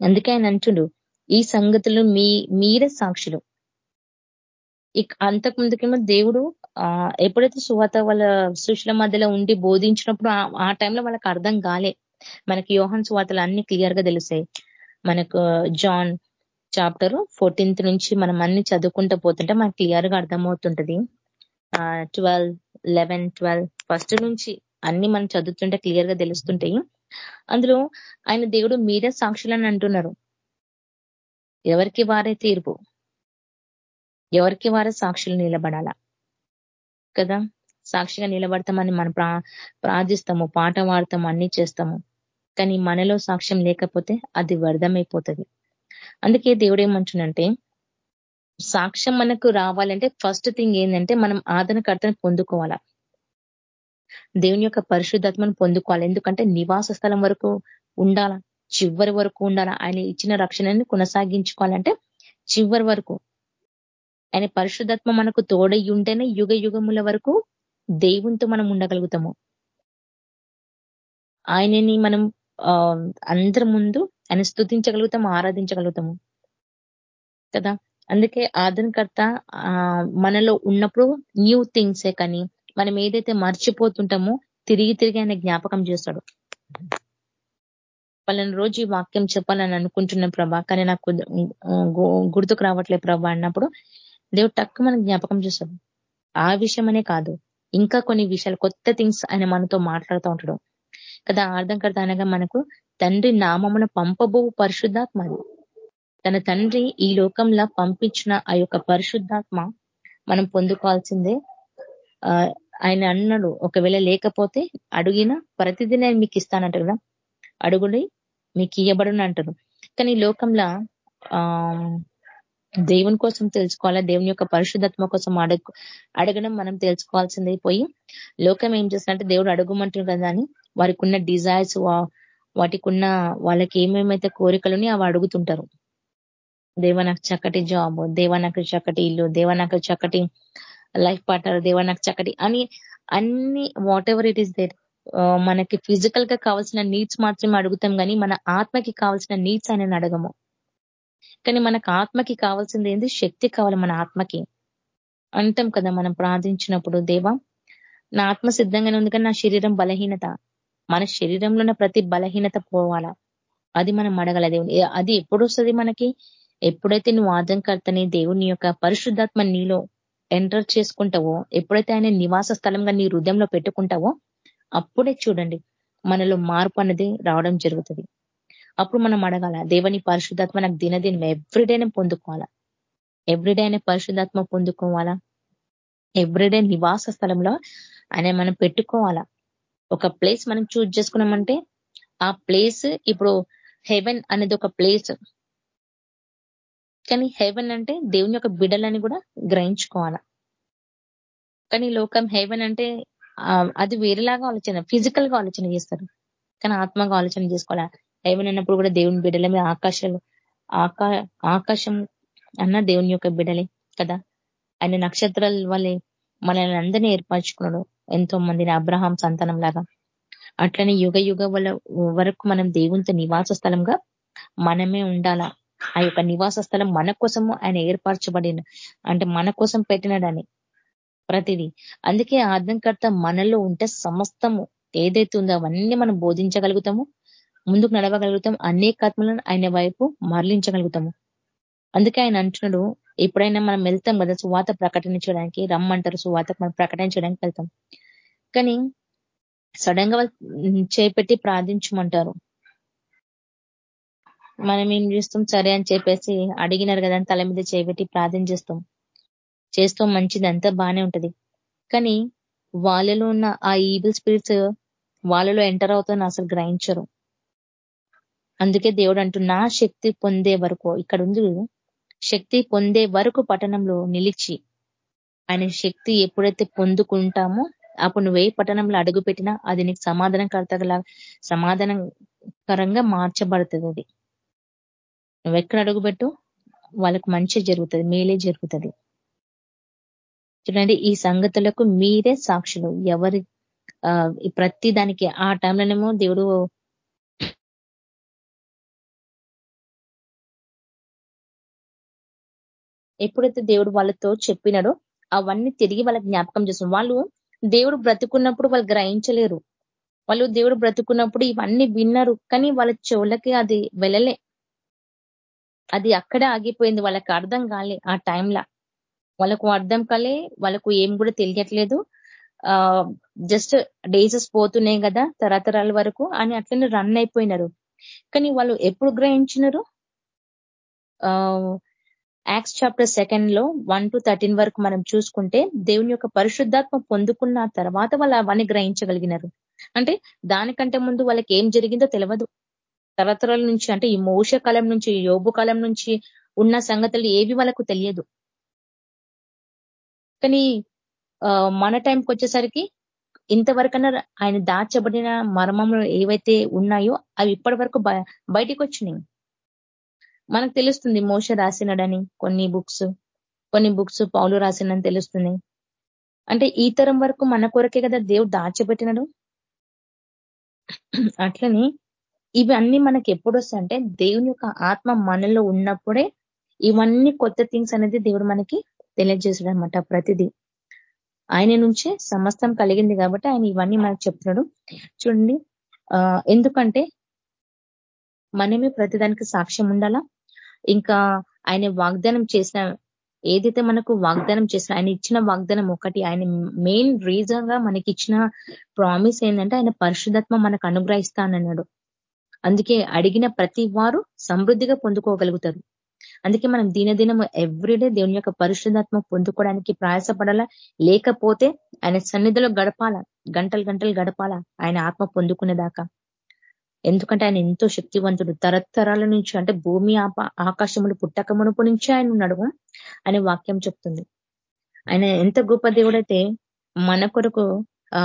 అందుకే ఆయన అంటుడు ఈ సంగతులు మీ మీరే సాక్షులు. అంతకు ముందుకేమో దేవుడు ఎప్పుడైతే సువాత వాళ్ళ శిష్యుల మధ్యలో ఉండి బోధించినప్పుడు ఆ టైంలో వాళ్ళకి అర్థం కాలే. మనకి యోహన్ సువాతలు అన్ని క్లియర్గా తెలుస్తాయి. మనకు జాన్ చాప్టర్ ఫోర్టీన్త్ నుంచి మనం అన్ని చదువుకుంటూ పోతుంటే మనకు క్లియర్గా అర్థమవుతుంటది. ట్వెల్వ్ లెవెన్ ట్వెల్వ్ ఫస్ట్ నుంచి అన్ని మనం చదువుతుంటే క్లియర్గా తెలుస్తుంటాయి. అందులో ఆయన దేవుడు మీరే సాక్షులని అంటున్నారు. ఎవరికి వారే తీర్పు? ఎవరికి వారే సాక్షులు నిలబడాలా? కదా? సాక్షిగా నిలబడతామని మనం ప్రార్థిస్తాము పాట వాడతాము అన్ని చేస్తాము. కానీ మనలో సాక్ష్యం లేకపోతే అది వ్యర్థమైపోతుంది. అందుకే దేవుడు ఏమంటున్నంటే సాక్ష్యం మనకు రావాలంటే ఫస్ట్ థింగ్ ఏంటంటే మనం ఆదరణకర్తను పొందుకోవాలా. దేవుని యొక్క పరిశుద్ధాత్మను పొందుకోవాలి. ఎందుకంటే నివాస స్థలం వరకు ఉండాలా చివరి వరకు ఉండాలా ఆయన ఇచ్చిన రక్షణని కొనసాగించుకోవాలంటే చివరి వరకు. ఆయన పరిశుద్ధాత్మ మనకు తోడై ఉంటేనే యుగ యుగముల వరకు దేవునితో మనం ఉండగలుగుతాము. ఆయనని మనం అందరి ముందు ఆయన స్థుతించగలుగుతాము ఆరాధించగలుగుతాము. కదా? అందుకే ఆదరణకర్త మనలో ఉన్నప్పుడు న్యూ థింగ్సే కానీ మనం ఏదైతే మర్చిపోతుంటామో తిరిగి తిరిగి ఆయన జ్ఞాపకం చేస్తాడు. పలానా రోజు ఈ వాక్యం చెప్పాలని అనుకుంటున్నాను ప్రభా కానీ నాకు గుర్తుకు రావట్లేదు ప్రభా అన్నప్పుడు దేవుడు టక్కు మనకు జ్ఞాపకం చేస్తాడు. ఆ విషయం అనే కాదు ఇంకా కొన్ని విషయాలు కొత్త థింగ్స్ ఆయన మనతో మాట్లాడుతూ ఉంటాడు. కదా అర్థం కర్త అనగా మనకు తండ్రి నామమున పంపబో పరిశుద్ధాత్మ తన తండ్రి ఈ లోకంలో పంపించిన ఆ యొక్క పరిశుద్ధాత్మ మనం పొందుకోవాల్సిందే. ఆయన అన్నాడు ఒకవేళ లేకపోతే అడిగిన ప్రతిదీ నేను మీకు ఇస్తానంట కదా? అడుగుడి మీకు ఇయ్యబడును అంటారు. కానీ లోకంలో దేవుని కోసం తెలుసుకోవాలా? దేవుని యొక్క పరిశుద్ధత్మ కోసం అడగ అడగడం మనం తెలుసుకోవాల్సిందే. పోయి లోకం ఏం చేస్తుందంటే దేవుడు అడుగుమంటారు కదా అని వారికి ఉన్న డిజైర్స్ వాటికి ఉన్న వాళ్ళకి ఏమేమైతే కోరికలు అవి అడుగుతుంటారు. దేవ నాకు చక్కటి జాబ్ దేవ నాకు చక్కటి ఇల్లు దేవ నాకు చక్కటి లైఫ్ పార్ట్నర్ దేవ నాకు చక్కటి అని అన్ని whatever it is there మనకి ఫిజికల్గా కావాల్సిన నీడ్స్ మాత్రమే అడుగుతాం కానీ మన ఆత్మకి కావాల్సిన నీడ్స్ ఆయన అడగము. కానీ మనకు ఆత్మకి కావాల్సింది ఏంది? శక్తి కావాలి మన ఆత్మకి. అంటాం కదా మనం ప్రార్థించినప్పుడు దేవా నా ఆత్మ సిద్ధంగానే ఉంది కానీ నా శరీరం బలహీనత. మన శరీరంలో ఉన్న ప్రతి బలహీనత పోవాలా? అది మనం అడగల దేవుని అది ఎప్పుడు వస్తుంది మనకి? ఎప్పుడైతే నువ్వు ఆదంకర్తని దేవుని యొక్క పరిశుద్ధాత్మ నీలో ఎంటర్ చేసుకుంటావో ఎప్పుడైతే ఆయన నివాస స్థలంగా నీ హృదయంలో పెట్టుకుంటావో అప్పుడే చూడండి మనలో మార్పు అనేది రావడం జరుగుతుంది. అప్పుడు మనం అడగాల దేవుని పరిశుద్ధాత్మ నాకు దినదినం ఎవ్రీడేనే పొందుకోవాలా? ఎవ్రీడే అనే పరిశుద్ధాత్మ పొందుకోవాలా? ఎవ్రీడే నివాస స్థలంలో ఆయన మనం పెట్టుకోవాలా? ఒక ప్లేస్ మనం చూజ్ చేసుకున్నామంటే ఆ ప్లేస్ ఇప్పుడు హెవెన్ అనేది ఒక ప్లేస్ కానీ హెవెన్ అంటే దేవుని యొక్క బిడలని కూడా గ్రహించుకోవాల? కానీ లోకం హెవెన్ అంటే అది వేరేలాగా ఆలోచన ఫిజికల్గా ఆలోచన చేస్తారు. కానీ ఆత్మగా ఆలోచన చేసుకోవాలా? హెవెన్ అన్నప్పుడు కూడా దేవుని బిడలే ఆకాశాలు ఆకా ఆకాశం అన్న దేవుని యొక్క బిడలే కదా? ఆయన నక్షత్రాల వల్లే మనల్ని అందరినీ ఏర్పరచుకున్నాడు. ఎంతో మందిని అబ్రహాం సంతానం లాగా అట్లనే యుగ యుగ వరకు మనం దేవునితో నివాస స్థలంగా మనమే ఉండాలా? ఆ యొక్క నివాస స్థలం మన కోసము ఆయన ఏర్పరచబడిన అంటే మన కోసం పెట్టినడని ప్రతిదీ. అందుకే ఆజ్ఞకర్త మనలో ఉంటే సమస్తము ఏదైతే ఉందో అవన్నీ మనం బోధించగలుగుతాము ముందుకు నడవగలుగుతాం అనేకాత్మలను ఆయన వైపు మరలించగలుగుతాము. అందుకే ఆయన అంటున్నాడు ఎప్పుడైనా మనం వెళ్తాం కదా సువాత ప్రకటించడానికి రమ్మంటారు సువాత మనం ప్రకటించడానికి వెళ్తాం. కానీ సడన్గా చేపెట్టి ప్రార్థించమంటారు. మనం ఏం చేస్తాం? సరే అని చెప్పేసి అడిగినారు కదా తల మీద చేపెట్టి ప్రార్థన చేస్తాం. చేస్తాం మంచిది అంతా బానే ఉంటది. కానీ వాళ్ళలో ఉన్న ఆ ఈవిల్ స్పిరిట్స్ వాళ్ళలో ఎంటర్ అవుతాను అసలు గ్రహించరు. అందుకే దేవుడు అంటూ నా శక్తి పొందే వరకు ఇక్కడ ఉంది శక్తి పొందే వరకు పట్టణంలో నిలిచి ఆయన శక్తి ఎప్పుడైతే పొందుకుంటామో అప్పుడు నువ్వు ఏ పట్టణంలో అడుగు పెట్టినా అది నీకు సమాధానం సమాధానకరంగా మార్చబడుతుంది అది. నువ్వు ఎక్కడ అడుగుపెట్టు? వాళ్ళకు మంచి జరుగుతుంది మేలే జరుగుతుంది. చూడండి ఈ సంగతులకు మీరే సాక్షులు. ఎవరి ప్రతి దానికి ఆ టైంలోనేమో దేవుడు ఎప్పుడైతే దేవుడు వాళ్ళతో చెప్పినాడో అవన్నీ తిరిగి వాళ్ళకి జ్ఞాపకం చేస్తాం వాళ్ళు దేవుడు బ్రతుకున్నప్పుడు వాళ్ళు గ్రహించలేరు. వాళ్ళు దేవుడు బ్రతుకున్నప్పుడు ఇవన్నీ విన్నారు కానీ వాళ్ళ చెవులకి అది వెళ్ళలే అది అక్కడే ఆగిపోయింది. వాళ్ళకి అర్థం కాలే ఆ టైంలో. వాళ్ళకు అర్థం కాలే. వాళ్ళకు ఏం కూడా తెలియట్లేదు. ఆ జస్ట్ డేసెస్ పోతున్నాయి కదా తరతరాల వరకు అని అట్లనే రన్ అయిపోయినారు. కానీ వాళ్ళు ఎప్పుడు గ్రహించినారు? యాక్స్ చాప్టర్ సెకండ్లో వన్ టు థర్టీన్ వరకు మనం చూసుకుంటే దేవుని యొక్క పరిశుద్ధాత్మ పొందుకున్న తర్వాత వాళ్ళు అవన్నీ గ్రహించగలిగినారు. అంటే దానికంటే ముందు వాళ్ళకి ఏం జరిగిందో తెలియదు తరతరాల నుంచి అంటే ఈ మోస కాలం నుంచి యోబు కాలం నుంచి ఉన్న సంగతులు ఏవి వాళ్ళకు తెలియదు. కానీ మన టైంకి వచ్చేసరికి ఇంతవరకన్నా ఆయన దాచబడిన మర్మములు ఏవైతే ఉన్నాయో అవి ఇప్పటి వరకు బయటికి వచ్చినాయి. మనకు తెలుస్తుంది మోస రాసినాడని కొన్ని బుక్స్ కొన్ని బుక్స్ పౌలు రాసినని తెలుస్తుంది. అంటే ఈ తరం వరకు మన కొరకే కదా దేవుడు దాచిపెట్టినాడు అట్లని ఇవన్నీ మనకి ఎప్పుడు వస్తాయంటే దేవుని యొక్క ఆత్మ మనలో ఉన్నప్పుడే ఇవన్నీ కొత్త థింగ్స్ అనేది దేవుడు మనకి తెలియజేసాడు అనమాట ప్రతిదీ. ఆయన నుంచే సమస్తం కలిగింది కాబట్టి ఆయన ఇవన్నీ మనకు చెప్తున్నాడు. చూడండి ఎందుకంటే మనమే ప్రతిదానికి సాక్ష్యం ఉండాలా? ఇంకా ఆయన వాగ్దానం చేసిన ఏదైతే మనకు వాగ్దానం చేసిన ఆయన ఇచ్చిన వాగ్దానం ఒకటి ఆయన మెయిన్ రీజన్గా మనకి ఇచ్చిన ప్రామిస్ ఏంటంటే ఆయన పరిశుధత్మ మనకు అనుగ్రహిస్తానన్నాడు. అందుకే అడిగిన ప్రతి వారు సమృద్ధిగా పొందుకోగలుగుతారు. అందుకే మనం దినదినం ఎవ్రీడే దేవుని యొక్క పరిశుద్ధాత్మ పొందుకోవడానికి ప్రయాసపడాలా? లేకపోతే ఆయన సన్నిధిలో గడపాల? గంటలు గంటలు గడపాలా? ఆయన ఆత్మ పొందుకునేదాకా? ఎందుకంటే ఆయన ఎంతో శక్తివంతుడు. తరతరాల నుంచి అంటే భూమి ఆకాశములు పుట్టక మునుపు నుంచి ఆయన ఉన్నాడు. అనే వాక్యం చెప్తుంది. ఆయన ఎంత గొప్ప దేవుడైతే మన కొరకు ఆ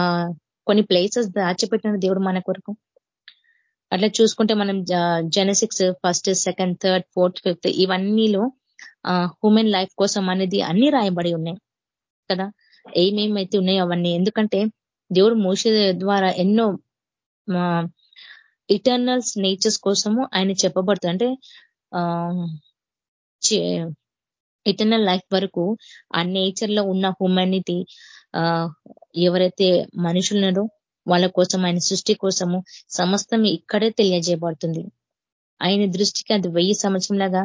కొన్ని ప్లేసెస్ దాచిపెట్టిన దేవుడు మన కొరకు. అట్లా చూసుకుంటే మనం Genesis first second third fourth fifth ఇవన్నీలో human life కోసం అనేది అన్ని రాయబడి ఉన్నాయి. కదా? ఏమేమైతే ఉన్నాయో అవన్నీ. ఎందుకంటే దేవుడు మోస ద్వారా ఎన్నో ఇటర్నల్స్ నేచర్స్ కోసము ఆయన చెప్పబడుతుంది అంటే ఇటర్నల్ లైఫ్ వరకు ఆ నేచర్లో ఉన్న హ్యూమానిటీ ఎవరైతే మనుషులున్నారో వాళ్ళ కోసం ఆయన సృష్టి కోసము సమస్తం ఇక్కడే తెలియజేయబడుతుంది. ఆయన దృష్టికి అది వెయ్యి సంవత్సరంలాగా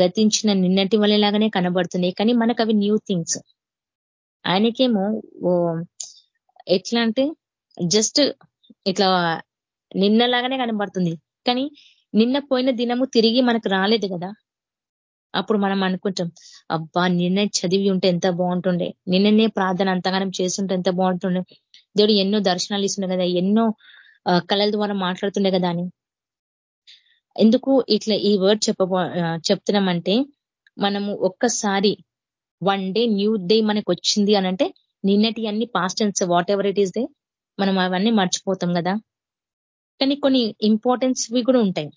గతించిన నిన్నటి వల్లలాగానే కనబడుతుంది కానీ మనకు అవి న్యూ థింగ్స్. ఆయనకేమో ఎట్లా అంటే జస్ట్ ఇట్లా నిన్నలాగానే కనబడుతుంది. కానీ నిన్న పోయిన దినము తిరిగి మనకు రాలేదు కదా. అప్పుడు మనం అనుకుంటాం అబ్బా నిన్నే చదివి ఉంటే ఎంత బాగుంటుండే. నిన్ననే ప్రార్థన అంతగానం చేస్తుంటే ఎంత బాగుంటుండే. దేవుడు ఎన్నో దర్శనాలు ఇస్తుండే కదా ఎన్నో కళల ద్వారా మాట్లాడుతుండే కదా అని. ఎందుకు ఇట్లా ఈ వర్డ్ చెప్ప చెప్తున్నామంటే మనము ఒక్కసారి వన్ డే న్యూ డే మనకు వచ్చింది అనంటే నిన్నటి అన్ని past tense whatever it is day మనం అవన్నీ మర్చిపోతాం కదా. కానీ కొన్ని ఇంపార్టెన్స్వి కూడా ఉంటాయి.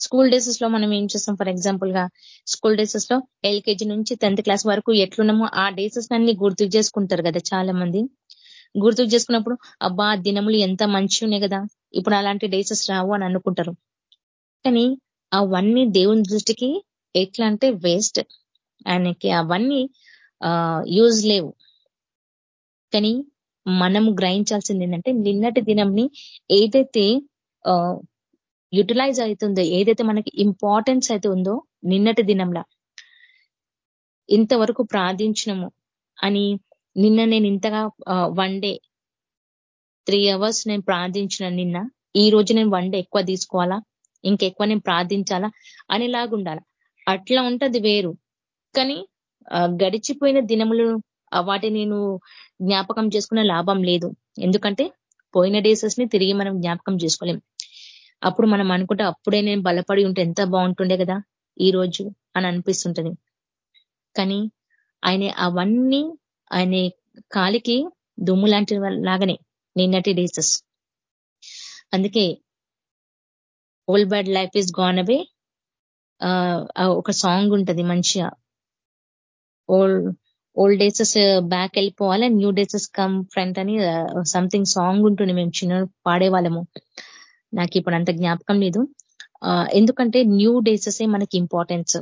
స్కూల్ డేసెస్లో మనం ఏం చేస్తాం? ఫర్ ఎగ్జాంపుల్గా స్కూల్ డేసెస్లో ఎల్కేజీ నుంచి టెన్త్ క్లాస్ వరకు ఎట్లున్నామో ఆ డేసెస్ అన్ని గుర్తు చేసుకుంటారు కదా చాలా మంది గుర్తు చేసుకున్నప్పుడు అబ్బా దినములు ఎంత మంచి ఉన్నాయి కదా. ఇప్పుడు అలాంటి డేసెస్ రావు అని అనుకుంటారు. కానీ అవన్నీ దేవుని దృష్టికి ఎట్లా అంటే వేస్ట్ ఆయనకి అవన్నీ యూజ్ లేవు. కానీ మనము గ్రహించాల్సింది ఏంటంటే నిన్నటి దినంని ఏదైతే యూటిలైజ్ అవుతుందో ఏదైతే మనకి ఇంపార్టెన్స్ అయితే ఉందో నిన్నటి దినంలా. ఇంతవరకు ప్రార్థించినము అని నిన్న నేను ఇంతగా వన్ డే త్రీ అవర్స్ నేను ప్రార్థించిన నిన్న ఈ రోజు నేను వన్ డే ఎక్కువ తీసుకోవాలా? ఇంకెక్కువ నేను ప్రార్థించాలా? అనేలాగుండాల. అట్లా ఉంటది వేరు. కానీ గడిచిపోయిన దినములు వాటి నేను జ్ఞాపకం చేసుకునే లాభం లేదు. ఎందుకంటే పోయిన డేసెస్ని తిరిగి మనం జ్ఞాపకం చేసుకోలేం. అప్పుడు మనం అనుకుంటే అప్పుడే నేను బలపడి ఉంటే ఎంత బాగుంటుండే కదా ఈ రోజు అని అనిపిస్తుంటది. కానీ ఆయన అవన్నీ ఆయన కాలికి దుమ్ము లాంటి లాగానే నిన్నటి డేసెస్. అందుకే old bad life is gone away ఒక సాంగ్ ఉంటది మంచిగా. ఓల్డ్ ఓల్డ్ డేసెస్ బ్యాక్ వెళ్ళిపోవాలి న్యూ డేసెస్ కమ్ ఫ్రంట్ అని సంథింగ్ సాంగ్ ఉంటుంది మేము చిన్న పాడేవాళ్ళము. నాకు ఇప్పుడు అంత జ్ఞాపకం లేదు. ఎందుకంటే న్యూ డేసెస్ మనకి ఇంపార్టెన్స్.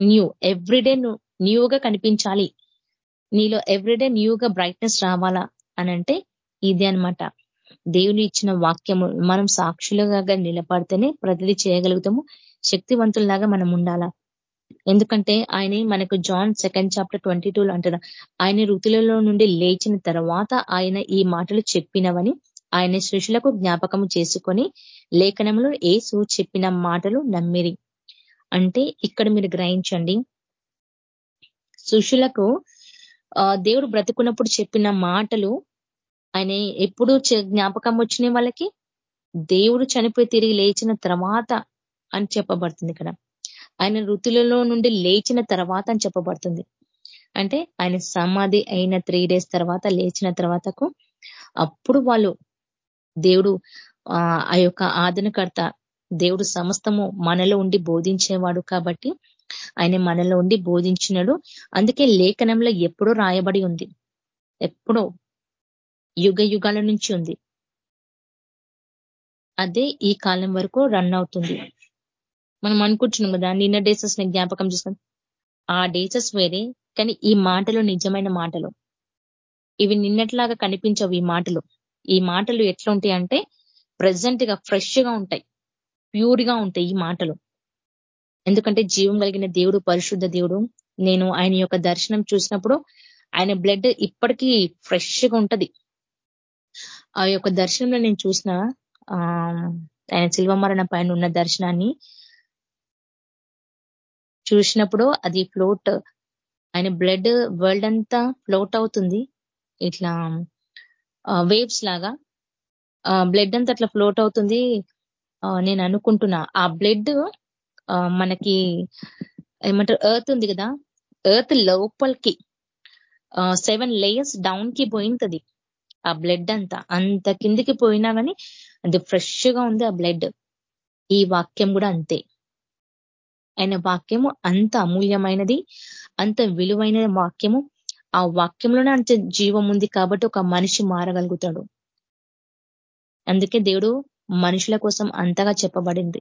న్యూ ఎవ్రీడే న్యూగా కనిపించాలి. నీలో ఎవ్రీడే న్యూగా బ్రైట్నెస్ రావాలా అనంటే ఇది అనమాట దేవుని ఇచ్చిన వాక్యము మనం సాక్షులుగా నిలబడితేనే ప్రతిదీ చేయగలుగుతాము. శక్తివంతుల్లాగా మనం ఉండాలా. ఎందుకంటే ఆయన మనకు John second chapter twenty two అంటారు ఆయన ఋతులలో నుండి లేచిన తర్వాత ఆయన ఈ మాటలు చెప్పినవని ఆయన శిష్యులకు జ్ఞాపకం చేసుకొని లేఖనంలో ఏసు చెప్పిన మాటలు నమ్మిరి. అంటే ఇక్కడ మీరు గ్రహించండి. శిష్యులకు దేవుడు బ్రతుకున్నప్పుడు చెప్పిన మాటలు ఆయన ఎప్పుడు జ్ఞాపకం వచ్చినాయి వాళ్ళకి? దేవుడు చనిపోయి తిరిగి లేచిన తర్వాత అని చెప్పబడుతుంది ఇక్కడ. ఆయన ఋతులలో నుండి లేచిన తర్వాత అని చెప్పబడుతుంది. అంటే ఆయన సమాధి అయిన త్రీ డేస్ తర్వాత లేచిన తర్వాతకు అప్పుడు వాళ్ళు దేవుడు ఆ యొక్క ఆదనకర్త దేవుడు సమస్తము మనలో ఉండి బోధించేవాడు కాబట్టి ఆయన మనలో ఉండి బోధించినాడు. అందుకే లేఖనంలో ఎప్పుడో రాయబడి ఉంది. ఎప్పుడో యుగ యుగాల నుంచి ఉంది. అదే ఈ కాలం వరకు రన్ అవుతుంది. మనం అనుకుంటున్నాం కదా నిన్న డేసెస్ని జ్ఞాపకం చేసుకుని ఆ డేసెస్ వేరే కానీ ఈ మాటలు నిజమైన మాటలు. ఇవి నిన్నట్లాగా కనిపించవు ఈ మాటలు. ఈ మాటలు ఎట్లా ఉంటాయి అంటే ప్రజెంట్గా ఫ్రెష్గా ఉంటాయి. ప్యూర్గా ఉంటాయి ఈ మాటలు. ఎందుకంటే జీవం కలిగిన దేవుడు పరిశుద్ధ దేవుడు. నేను ఆయన యొక్క దర్శనం చూసినప్పుడు ఆయన బ్లడ్ ఇప్పటికీ ఫ్రెష్గా ఉంటది. ఆ యొక్క దర్శనంలో నేను చూసిన ఆయన శిల్వమరణ పైన ఉన్న దర్శనాన్ని చూసినప్పుడు అది ఫ్లోట్ ఆయన బ్లడ్ వరల్డ్ అంతా ఫ్లోట్ అవుతుంది. ఇట్లా వేవ్స్ లాగా. బ్లడ్ అంతా అట్లా ఫ్లోట్ అవుతుంది. నేను అనుకుంటున్నా. ఆ బ్లడ్ మనకి ఏమంటారు? ఎర్త్ ఉంది కదా. ఎర్త్ లోపలికి సెవెన్ లేయర్స్ డౌన్కి పోయింటది. ఆ బ్లడ్ అంతా. అంత కిందికి పోయినా కానీ అది ఫ్రెష్గా ఉంది ఆ బ్లడ్ ఈ వాక్యం కూడా అంతే. ఆయన వాక్యము అంత అమూల్యమైనది అంత విలువైన వాక్యము. ఆ వాక్యంలోనే అంత జీవం ఉంది కాబట్టి ఒక మనిషి మారగలుగుతాడు. అందుకే దేవుడు మనుషుల కోసం అంతగా చెప్పబడింది.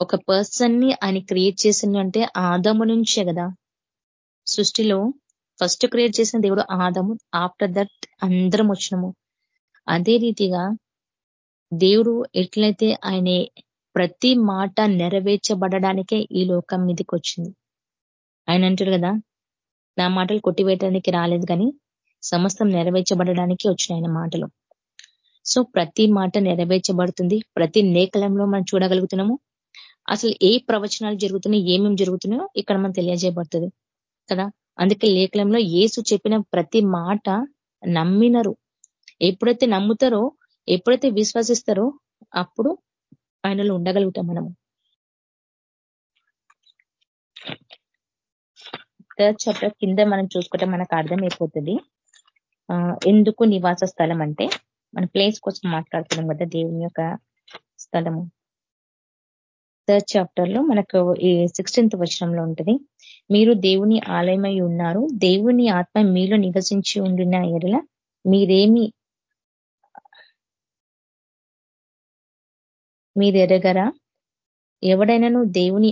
ఒక పర్సన్ని ఆయన క్రియేట్ చేసిందంటే ఆదము నుంచే కదా. సృష్టిలో ఫస్ట్ క్రియేట్ చేసిన దేవుడు ఆదము ఆఫ్టర్ దట్ అందరం వచ్చినము. అదే రీతిగా దేవుడు ఎట్లయితే ఆయన ప్రతి మాట నెరవేర్చబడడానికే ఈ లోకం మీదకి వచ్చింది. ఆయన అంటాడు కదా నా మాటలు కొట్టివేయడానికి రాలేదు కానీ సమస్తం నెరవేర్చబడడానికి వచ్చిన ఆయన మాటలు. సో ప్రతి మాట నెరవేర్చబడుతుంది. ప్రతి నేకలంలో మనం చూడగలుగుతున్నాము. అసలు ఏ ప్రవచనాలు జరుగుతున్నాయి ఏమేమి జరుగుతున్నాయో ఇక్కడ మనం తెలియజేయబడుతుంది కదా. అందుకే లేఖలంలో ఏసు చెప్పిన ప్రతి మాట నమ్మినరు. ఎప్పుడైతే నమ్ముతారో ఎప్పుడైతే విశ్వసిస్తారో అప్పుడు ఆయనలో ఉండగలుగుతాం మనము. థర్డ్ చాప్టర్ కింద మనం చూసుకుంటే మనకు అర్థమైపోతుంది. ఎందుకు నివాస స్థలం అంటే మన ప్లేస్ కోసం మాట్లాడుతున్నాం కదా దేవుని యొక్క స్థలము. థర్డ్ చాప్టర్లో మనకు ఈ సిక్స్టీన్త్ వచనంలో ఉంటుంది. మీరు దేవుని ఆలయమై ఉన్నారు. దేవుని ఆత్మ మీలో నివసించి ఉండిన ఎడల మీరేమి మీరు ఎరగరా ఎవడైనాను దేవుని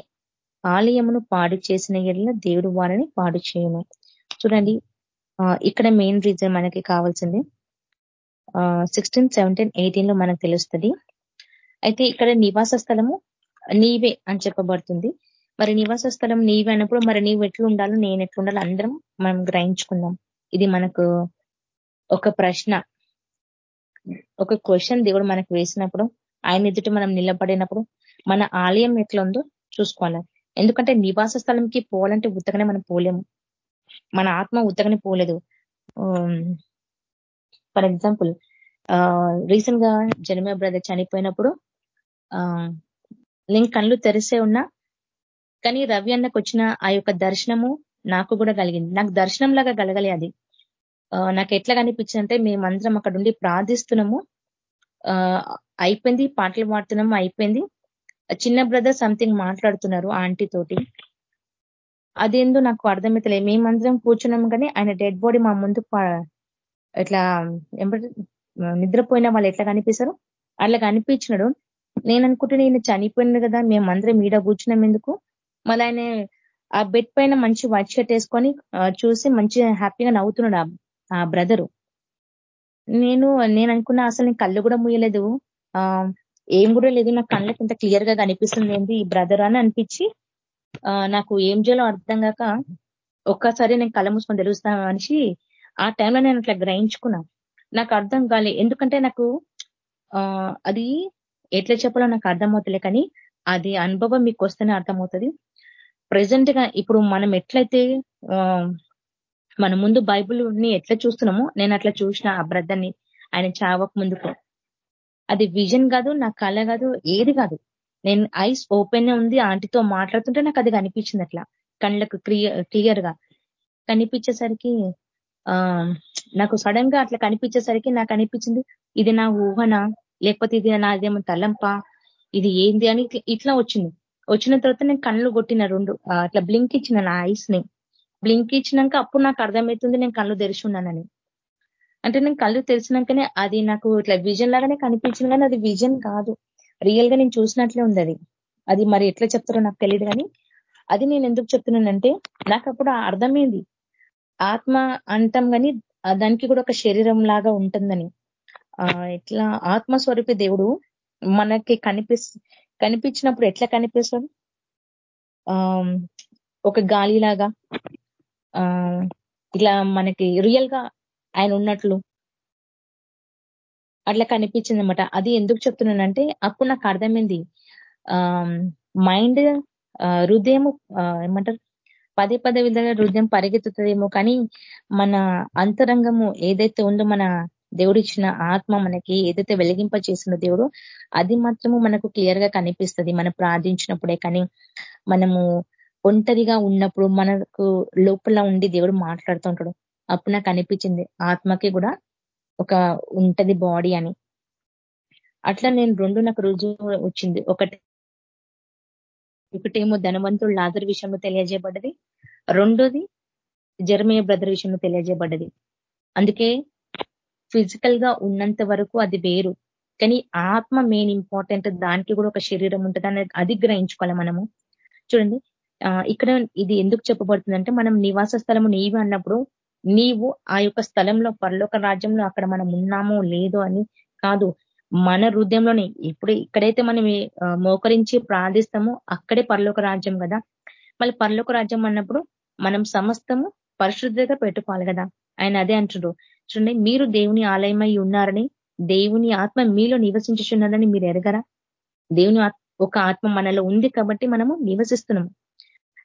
ఆలయమును పాడు చేసిన ఎడల దేవుడు వారిని పాడు చేయను. చూడండి ఇక్కడ మెయిన్ రీజన్ మనకి కావాల్సింది. సిక్స్టీన్ సెవెంటీన్ ఎయిటీన్లో మనకు తెలుస్తుంది. అయితే ఇక్కడ నివాస స్థలము నీవే అని చెప్పబడుతుంది. మరి నివాస స్థలం నీవే అన్నప్పుడు మరి నీవు ఎట్లు ఉండాలో నేను ఎట్లుండాలో అందరం మనం గ్రహించుకుందాం. ఇది మనకు ఒక ప్రశ్న. ఒక క్వశ్చన్ దేవుడు మనకు వేసినప్పుడు ఆయన ఎదుట మనం నిలబడినప్పుడు మన ఆలయం ఎట్లా ఉందో చూసుకోవాలి. ఎందుకంటే నివాస స్థలంకి పోవాలంటే ఉత్తగానే మనం పోలేము. మన ఆత్మ ఉత్తగానే పోలేదు. ఫర్ ఎగ్జాంపుల్ రీసెంట్గా జనమే బ్రదర్ చనిపోయినప్పుడు నేను కళ్ళు తెరిసే ఉన్నా కానీ రవి అన్నకు వచ్చిన ఆ యొక్క దర్శనము నాకు కూడా కలిగింది. నాకు దర్శనం లాగా కలగాలి అది. నాకు ఎట్లా కనిపించిందంటే మేమందరం అక్కడ ఉండి ప్రార్థిస్తున్నాము. అయిపోయింది పాటలు పాడుతున్నాము అయిపోయింది. చిన్న బ్రదర్ సంథింగ్ మాట్లాడుతున్నారు ఆంటీ తోటి. అదేందో నాకు అర్థమవుతలే మేమందరం కూర్చున్నాము కానీ ఆయన డెడ్ బాడీ మా ముందు ఇట్లా నిద్రపోయిన వాళ్ళు ఎట్లా కనిపిస్తారు అట్లా కనిపించినాడు. నేను అనుకుంటే నేను చనిపోయింది కదా మేమందరం ఈడ కూర్చున్నాం ఎందుకు? మళ్ళీ ఆయన ఆ బెడ్ పైన మంచి వైట్ షర్ట్ వేసుకొని చూసి మంచి హ్యాపీగా నవ్వుతున్నాడు ఆ బ్రదరు. నేను నేను అనుకున్న అసలు నేను కళ్ళు కూడా ముయ్యలేదు ఏం కూడా లేదు నా కళ్ళకి ఇంత క్లియర్గా కనిపిస్తుంది ఏంటి ఈ బ్రదర్ అని అనిపించి నాకు ఏం చేయాలో అర్థం కాక ఒక్కసారి నేను కళ్ళ మూసుకొని తెలుస్తా మనిషి ఆ టైంలో నేను అట్లా గ్రహించుకున్నా. నాకు అర్థం కాలే. ఎందుకంటే నాకు అది ఎట్లా చెప్పాలో నాకు అర్థమవుతలే కానీ అది అనుభవం మీకు వస్తేనే అర్థమవుతుంది. ప్రజెంట్గా ఇప్పుడు మనం ఎట్లయితే మన ముందు బైబుల్ని ఎట్లా చూస్తున్నామో నేను అట్లా చూసిన ఆ బ్రదర్ని ఆయన చావక ముందుకు. అది విజన్ కాదు నా కళ కాదు ఏది కాదు. నేను ఐస్ ఓపెన్ ఉంది ఆంటీతో మాట్లాడుతుంటే నాకు అది కనిపించింది అట్లా. కళ్ళకు క్లియర్గా కనిపించేసరికి ఆ నాకు సడన్గా అట్లా కనిపించేసరికి నాకు అనిపించింది ఇది నా ఊహన? లేకపోతే ఇది నాదేమో తలంప? ఇది ఏంది అని ఇట్లా వచ్చింది. వచ్చిన తర్వాత నేను కళ్ళు కొట్టిన రెండు అట్లా బ్లింక్ ఇచ్చిన నా ఐస్ని బ్లింక్ ఇచ్చినాక అప్పుడు నాకు అర్థమవుతుంది నేను కళ్ళు తెరిచి ఉన్నానని. అంటే నేను కళ్ళు తెలిసినాకనే అది నాకు ఇట్లా విజన్ లాగానే కనిపించింది కానీ అది విజన్ కాదు. రియల్గా నేను చూసినట్లే ఉంది అది. అది మరి ఎట్లా చెప్తారో నాకు తెలియదు కానీ అది నేను ఎందుకు చెప్తున్నానంటే నాకు అప్పుడు అర్థమైంది. ఆత్మ అంటాం కానీ దానికి కూడా ఒక శరీరం లాగా ఉంటుందని. ఇట్లా ఆత్మస్వరూపి దేవుడు మనకి కనిపి కనిపించినప్పుడు ఎట్లా కనిపిస్తాడు? ఒక గాలిలాగా ఇట్లా మనకి రియల్గా ఆయన ఉన్నట్లు అట్లా కనిపించింది అనమాట అది ఎందుకు చెప్తున్నానంటే అప్పుడు నాకు అర్థమైంది. మైండ్ హృదయము ఏమంటారు? పదే పదే విధంగా హృదయం పరిగెత్తుతుందేమో కానీ మన అంతరంగము ఏదైతే ఉందో మన దేవుడిచ్చిన ఆత్మ మనకి ఏదైతే వెలిగింప చేసిన దేవుడు అది మాత్రము మనకు క్లియర్గా కనిపిస్తుంది. మనం ప్రార్థించినప్పుడే కానీ మనము ఒంటరిగా ఉన్నప్పుడు మనకు లోపల ఉండి దేవుడు మాట్లాడుతూ ఉంటాడు. అప్పుడు నాకు అనిపించింది. ఆత్మకి కూడా ఒక ఉంటది బాడీ అని. అట్లా నేను రెండు నాకు రుజువు వచ్చింది. ఒకటి ఒకటేమో ధనవంతుడు లాజర్ విషయంలో తెలియజేయబడ్డది. రెండోది జర్మీయ బ్రదర్ విషయంలో తెలియజేయబడ్డది. అందుకే ఫిజికల్గా ఉన్నంత వరకు అది వేరు. కానీ ఆత్మ మెయిన్ ఇంపార్టెంట్ దానికి కూడా ఒక శరీరం ఉంటుంది అనేది అది గ్రహించుకోవాలి మనము. చూడండి ఇక్కడ ఇది ఎందుకు చెప్పబడుతుందంటే మనం నివాస స్థలము నీవి అన్నప్పుడు నీవు ఆ యొక్క స్థలంలో పరలోక రాజ్యంలో అక్కడ మనం ఉన్నామో లేదో అని కాదు. మన హృదయంలోనే ఇప్పుడు ఇక్కడైతే మనం మోకరించి ప్రార్థిస్తామో అక్కడే పరలోక రాజ్యం కదా. మళ్ళీ పరలోక రాజ్యం అన్నప్పుడు మనం సమస్తము పరిశుద్ధంగా పెట్టుకోవాలి కదా. ఆయన అదే అంటుడు. చూడండి మీరు దేవుని ఆలయమై ఉన్నారని దేవుని ఆత్మ మీలో నివసించుచున్నదని మీరు ఎరగరా? దేవుని ఒక ఆత్మ మనలో ఉంది కాబట్టి మనము నివసిస్తున్నాము.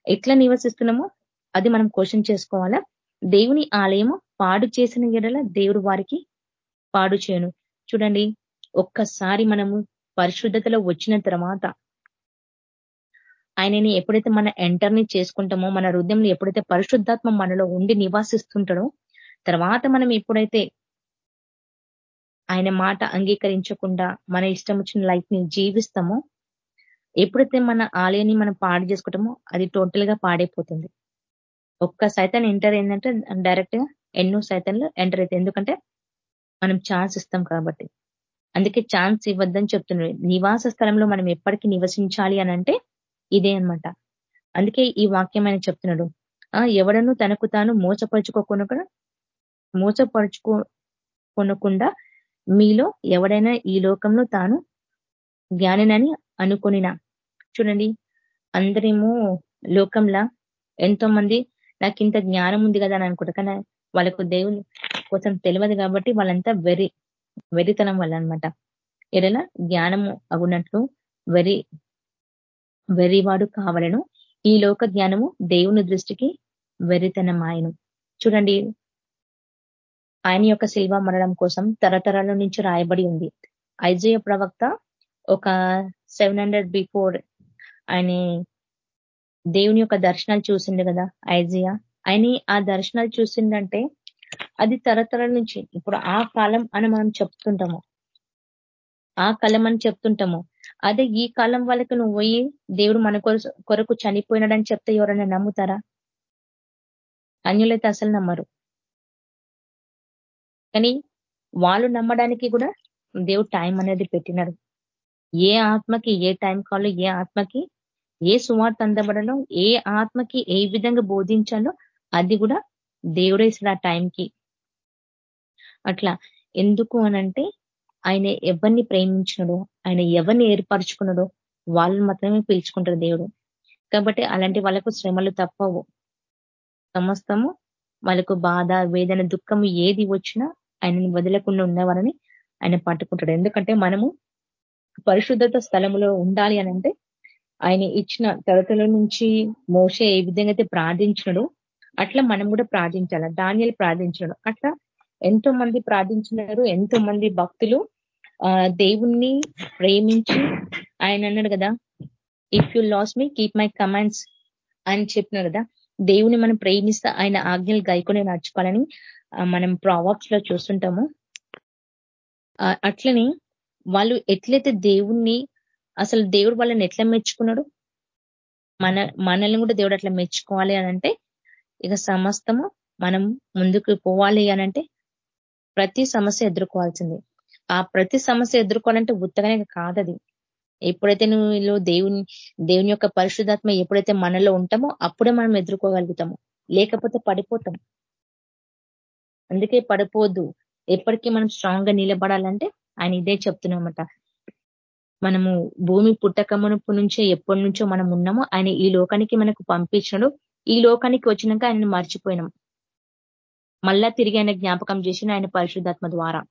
ఎట్లా నివసిస్తున్నామో అది మనం క్వశ్చన్ చేసుకోవాలా? దేవుని ఆలయము పాడు చేసిన ఎడల దేవుడు వారికి పాడు చేయను. చూడండి ఒక్కసారి మనము పరిశుద్ధతలో వచ్చిన తర్వాత ఆయనని ఎప్పుడైతే మన ఎంటర్ని చేసుకుంటామో మన హృదయంలో ఎప్పుడైతే పరిశుద్ధాత్మ మనలో ఉండి నివాసిస్తుంటాడో తర్వాత మనం ఎప్పుడైతే ఆయన మాట అంగీకరించకుండా మన ఇష్టం వచ్చిన లైఫ్ని జీవిస్తామో ఎప్పుడైతే మన ఆలయాన్ని మనం పాడు చేసుకుంటామో అది టోటల్గా పాడైపోతుంది. ఒక్క సైతాన్ ఎంటర్ ఏంటంటే డైరెక్ట్గా ఎన్నో సైతాన్లు ఎంటర్ అవుతాయి ఎందుకంటే మనం ఛాన్స్ ఇస్తాం కాబట్టి. అందుకే ఛాన్స్ ఇవ్వద్దని చెప్తున్నాడు నివాస స్థలంలో మనం ఎప్పటికీ నివసించాలి అని అంటే ఇదే అనమాట అందుకే ఈ వాక్యం ఆయన చెప్తున్నాడు. ఎవడను తనకు తాను మోసపరుచుకోకుండా మోసపరుచుకోనకుండా మీలో ఎవడైనా ఈ లోకంలో తాను జ్ఞానినని అనుకునినా. చూడండి అందరేమో లోకంలా ఎంతో మంది నాకు ఇంత జ్ఞానం ఉంది కదా అని అనుకుంటా. కానీ వాళ్ళకు దేవుని కోసం తెలియదు కాబట్టి వాళ్ళంతా వెరి వెరితనం వల్ల అనమాట ఎడలా జ్ఞానము అగునట్లు వెరి వెరివాడు కావలను. ఈ లోక జ్ఞానము దేవుని దృష్టికి వెరితనం ఆయన చూడండి ఆయన యొక్క శిల్వ మరణం కోసం తరతరాల నుంచి రాయబడి ఉంది. ఐజయ ప్రవక్త ఒక సెవెన్ హండ్రెడ్ బిఫోర్ ఆయన దేవుని యొక్క దర్శనాలు చూసిండు కదా ఐజియా? ఆయన ఆ దర్శనాలు చూసిందంటే అది తరతరాల నుంచి ఇప్పుడు ఆ కాలం అని మనం చెప్తుంటాము. ఆ కాలం అని చెప్తుంటాము. అదే ఈ కాలం వాళ్ళకి నువ్వు పోయి దేవుడు మన కొరకు చనిపోయినాడని చెప్తే ఎవరైనా నమ్ముతారా? అన్యులైతే అసలు నమ్మరు. కానీ వాళ్ళు నమ్మడానికి కూడా దేవుడు టైం అనేది పెట్టినాడు. ఏ ఆత్మకి ఏ టైం కావాలో ఏ ఆత్మకి ఏ సువార్త అందబడలో ఏ ఆత్మకి ఏ విధంగా బోధించాలో అది కూడా దేవుడేసిన ఆ టైంకి. అట్లా ఎందుకు అనంటే ఆయన ఎవరిని ప్రేమించినడో ఆయన ఎవరిని ఏర్పరచుకున్నాడో వాళ్ళని మాత్రమే పిలుచుకుంటారు దేవుడు. కాబట్టి అలాంటి వాళ్ళకు శ్రమలు తప్పవు. సమస్తము వాళ్ళకు బాధ వేదన దుఃఖము ఏది వచ్చినా ఆయనని వదలకుండా ఉన్నవారని ఆయన పట్టుకుంటాడు. ఎందుకంటే మనము పరిశుద్ధత స్థలములో ఉండాలి అనంటే ఆయన ఇచ్చిన తరతల నుంచి మోసే ఏ విధంగా అయితే ప్రార్థించినడు అట్లా మనం కూడా ప్రార్థించాల. ధాన్యాలు ప్రార్థించడం అట్లా ఎంతో మంది ప్రార్థించినారు ఎంతో మంది భక్తులు ఆ దేవుణ్ణి ప్రేమించి ఆయన అన్నాడు కదా if you love me keep my commands అని చెప్పినారు కదా. దేవుని మనం ప్రేమిస్తే ఆయన ఆజ్ఞలు గైకొని నడుచుకోవాలని మనం ప్రావాప్స్లో చూస్తుంటాము. అట్లనే వాళ్ళు ఎట్లయితే దేవుణ్ణి అసలు దేవుడు వాళ్ళని ఎట్లా మెచ్చుకున్నాడు? మన మనల్ని కూడా దేవుడు అట్లా మెచ్చుకోవాలి అనంటే ఇక సమస్తము మనం ముందుకు పోవాలి అనంటే ప్రతి సమస్య ఎదుర్కోవాల్సింది. ఆ ప్రతి సమస్య ఎదుర్కోవాలంటే ఉత్తగానే కాదది ఎప్పుడైతే నువ్వు దేవుని దేవుని యొక్క పరిశుధాత్మ ఎప్పుడైతే మనలో ఉంటామో అప్పుడే మనం ఎదుర్కోగలుగుతాము. లేకపోతే పడిపోతాం. అందుకే పడిపోద్దు ఎప్పటికీ మనం స్ట్రాంగ్గా నిలబడాలంటే ఆయన ఇదే చెప్తున్నామట మనము భూమి పుట్టకమునుపు నుంచే ఎప్పటి నుంచో మనం ఉన్నామో ఆయన ఈ లోకానికి మనకు పంపించినాడు. ఈ లోకానికి వచ్చినాక ఆయనను మర్చిపోయినాం. మళ్ళా తిరిగి ఆయన జ్ఞాపకం చేసిన ఆయన పరిశుద్ధాత్మ ద్వారా.